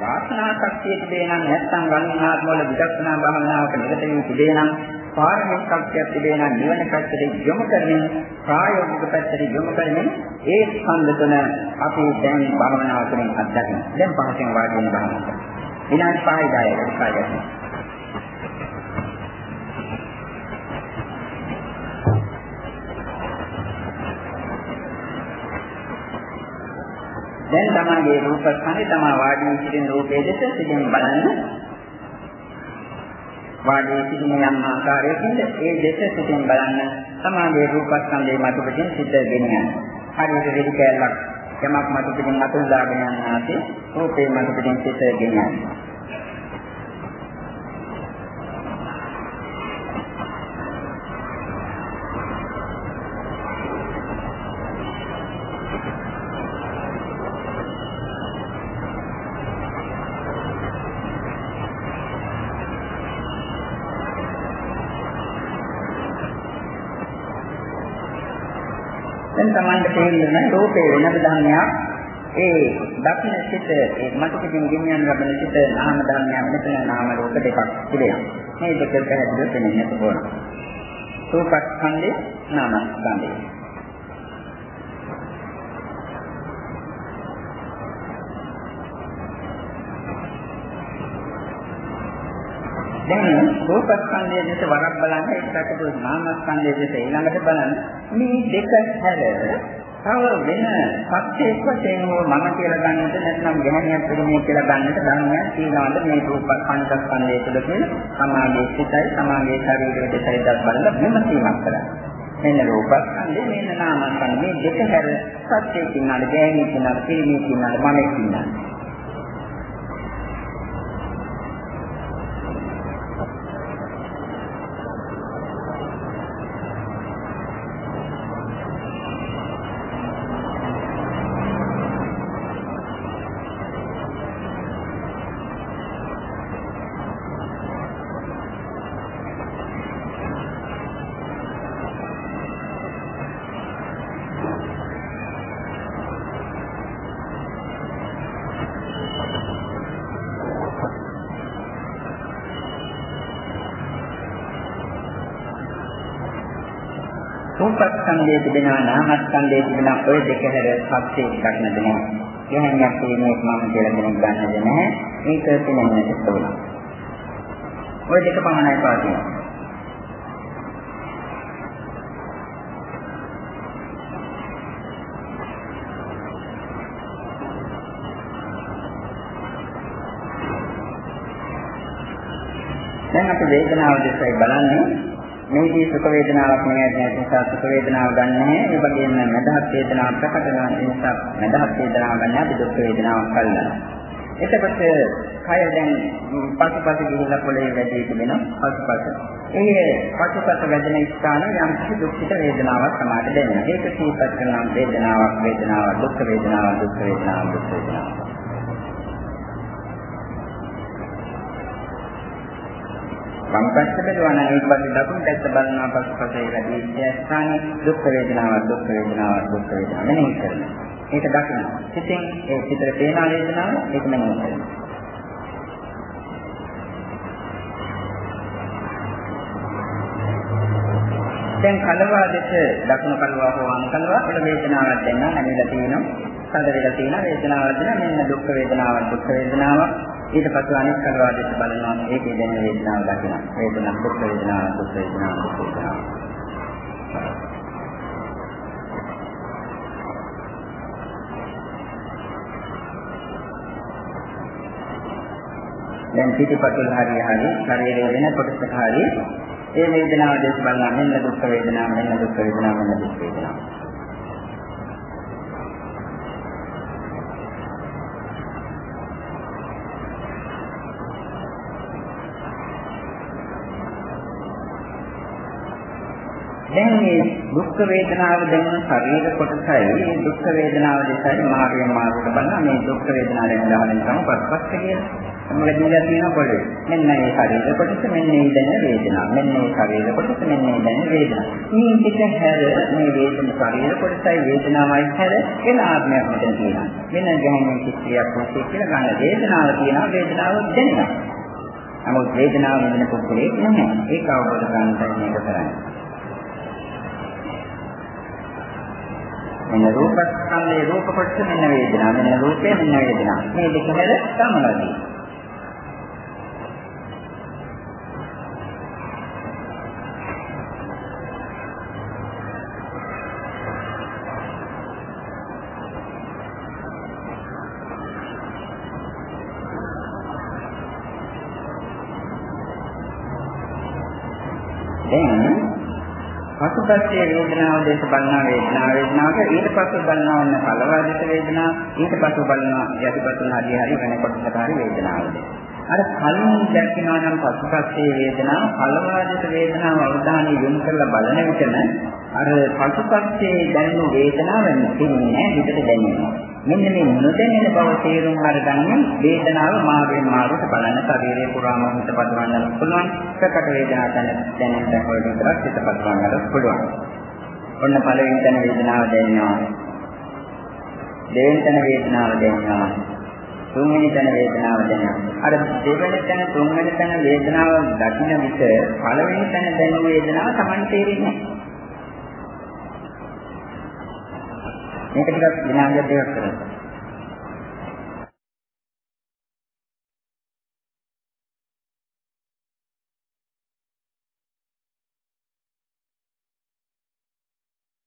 වාසනා ශක්තිය තිබේ නම් නැත්නම් ගණනාත්ම වල විදර්ශනා භාවනාවක නිරත වී තිබේ නම් පාරමිත ශක්තියක් තිබේ නම් නිවන පැත්තට යොමු කරමින් ප්‍රායෝගික පැත්තට යොමු කරමින් ඒ ස්කන්ධ තුන අපි දැන් භාවනාව තුළින් අත්දකින්න. දැන් පහසෙන් වාඩි වෙන භාවනාව. විනාඩි 5යි 10යි දැන් තමගේ රූපස්කන්ධය තමා වාඩි වී සිටින රූපයේ දෙස සිටින් බලන්න. වාඩි වී සිටින යම් ආකාරයකින්ද ඒ දෙස සිටින් බලන්න තමාගේ රූපස්කන්ධයේ මතුපිටින් සිට ගෙනියන්න. හරියට දෙවි කැලක් යමක් මතුපිටින් අතුල් දාගෙන යනාසේ රූපේ මතුපිටින් සිට ගෙනියන්න. දැන් Tamanda තේරෙන රූපේ වෙනද ධර්මයක් ඒ දක්ෂින සිට ඒ මතකකින් ගෙනියන ලබන සිට නාම ධර්මයක් මෙතන නාම රූප දෙකක් තිබෙනවා. මේ දෙක පැහැදිලිව පෙනෙන්නට ඕන. රූපස්කන්ධේ නාමස්කන්ධේ දැන් රූපස්කන්ධයේ දෙස වරක් බලන්න ඒකට නාමස්කන්ධයේ දෙස ඊළඟට බලන්න. මේ දෙක හැර තව වෙන සත්‍යයක් වශයෙන් මම කියලා ගන්නට නැත්නම් ගැහණියක් පිළිමේ කියලා ගන්නට ධර්මයක් තියනවාද? මේ රූපස්කන්ධය තුළ කියලා සමාගයේ සිටයි සමාගයේ ශරීරයේ දෙසයි දත් බලලා විමසීමක් කරන්න. මෙන්න රූපස්කන්ධය මෙන්න නාමස්කන්ධය. මේ දෙක හැර සත්‍යයක් ඉන්නාද ගැහණියක් ඉන්නාද පිළිමේ ඉන්නාද මමෙක් ඉන්නාද රූපස්කන්ධයේ තිබෙනවා නාමස්කන්ධයේ තිබෙනවා ඔය දෙක හැර සත්‍යයක් දක්නද නැහැ. එහෙනම් කියන්නේ මම කියලා කෙනෙක් ගන්නද නැහැ. මේක තේරෙන්නට ඕන. ඔය දෙක පමණයි පාදිනවා. දැන් අපි වේදනාව දෙසයි බලන්නේ මේකේ සුඛ වේදනාවක් නෙවෙයි නැති නිසා සුඛ වේදනාව ගන්න නැහැ. ඒ වගේම මදහත් වේදනාව ප්‍රකට වෙන නිසා මදහත් වේදනාව ගන්න අපි දුක් වේදනාවක් කල්ලා. එතකොට කය දැන් පසුපස ගිහිල්ලා පොළේ වැඩි තිබෙනවා පසුපස. ඒ පසුපස වැදෙන ස්ථාන යම් කිසි දුක්ඛිත වේදනාවක් සමාට දැනෙනවා. ඒක සීපත් කරන වේදනාවක් වේදනාවක් දුක් වේදනාවක් දුක් වේදනාවක් දුක් වේදනාවක්. වම් පැත්ත බලනවා නම් ඒ පැත්ත දකුණු පැත්ත බලනවා පසුපසේ වැඩි ස්ථානයේ දුක් වේදනාවක් දුක් වේදනාවක් දුක් වේදනාවක් මෙනෙහි කරනවා. ඒක දකිනවා. ඉතින් ඒ චිත්‍ර පේන වේදනාව ඒක මෙනෙහි කරනවා. දැන් කලවා දෙක දකුණු කලවා හෝ වම් කලවා වල වේදනාවක් දැනන නැමිලා තියෙනවා. සඳ වෙලා තියෙන වේදනාවක් දෙන මෙන්න දුක් වේදනාවක් දුක් වේදනාවක් ඊට පස්සේ අනිත් කලවාදයට බලනවා ඒකේ දැනෙන වේදනාව දකිනවා. වේදනාව දුක් වේදනාව දුක් වේදනාව දුක් වේදනාව. දැන් පිටිපතුල් හරිය හරි ශරීරයේ වෙන කොටසක හරි ඒ වේදනාව දැස් බලනවා මෙන්න දුක් වේදනාව මෙන්න දුක් වේදනාව මෙන්න දුක් වේදනාව. දැන් මේ දුක් වේදනාව දැනෙන ශරීර කොටසයි දුක් වේදනාව දෙසයි මාර්ගයෙන් මාර්ගයට බලන මේ දුක් වේදනාව දැන ගන්න තමයි පස්පස්ස කියලා. මොකද දීලා තියෙන පොළේ. මෙන්න මේ ශරීර කොටස මෙන්න මේ දැනෙන වේදනාව. මෙන්න මේ ශරීර කොටස මෙන්න මේ දැනෙන වේදනාව. මේ පිට හැර මේ වේදන ශරීර කොටසයි වේදනාවයි හැර වෙන ආත්මයක් මෙතන තියෙනවා. වෙන ගැහෙන කිසියක් නැති කියලා ගන්න වේදනාව තියෙනවා වේදනාව දැනෙනවා. නමුත් වේදනාව වෙන පුද්ගලයෙක් නැහැ. ඒක අවබෝධ කරගන්නයි මේක කරන්නේ. මෙන්න රූපස්කන්ධයේ රූප කොටස මෙන්න වේදනාව. මෙන්න රූපේ මෙන්න වේදනාව. මේ දෙක හැර සමනදී. පසුපස්සේ වේදනාව දෙස බලන වේදනාව වේදනාවට ඊට පස්සේ බලනවන්න කලවාදිත වේදනාව ඊට පස්සේ බලනවා යටිපතුල ආදී හරි වෙන කොටසට හරි වේදනාවද අර කලින් දැක්කනවා නම් පසුපස්සේ වේදනාව කලවාදිත වේදනාව අවධානය යොමු කරලා බලන විටම අර පසුපස්සේ දැනෙන වේදනාව නෙමෙයි හිතට දැනෙනවා මෙන්න මේ නොදැනෙන බව තේරුම් අරගන්න වේදනාව මාගෙන් මාකට බලන ශරීරයේ පුරාම හිත පදවන්නත් පුළුවන් ප්‍රකට වේදනාව දැන දැනෙන තැන් විතරක් හිත පදවන්නත් පුළුවන්. ඔන්න පළවෙනි තැන වේදනාව දැනෙනවා. දෙවෙනි තැන වේදනාව දැනෙනවා. තුන්වෙනි තැන වේදනාව දැනෙනවා. අර දෙවෙනි තැන තුන්වෙනි තැන වේදනාව දකින්න විට පළවෙනි තැන දැනෙන වේදනාව Taman තේරෙන්නේ නැහැ. මේක ටිකක් විනාඩියක් දෙකක් කරන්න.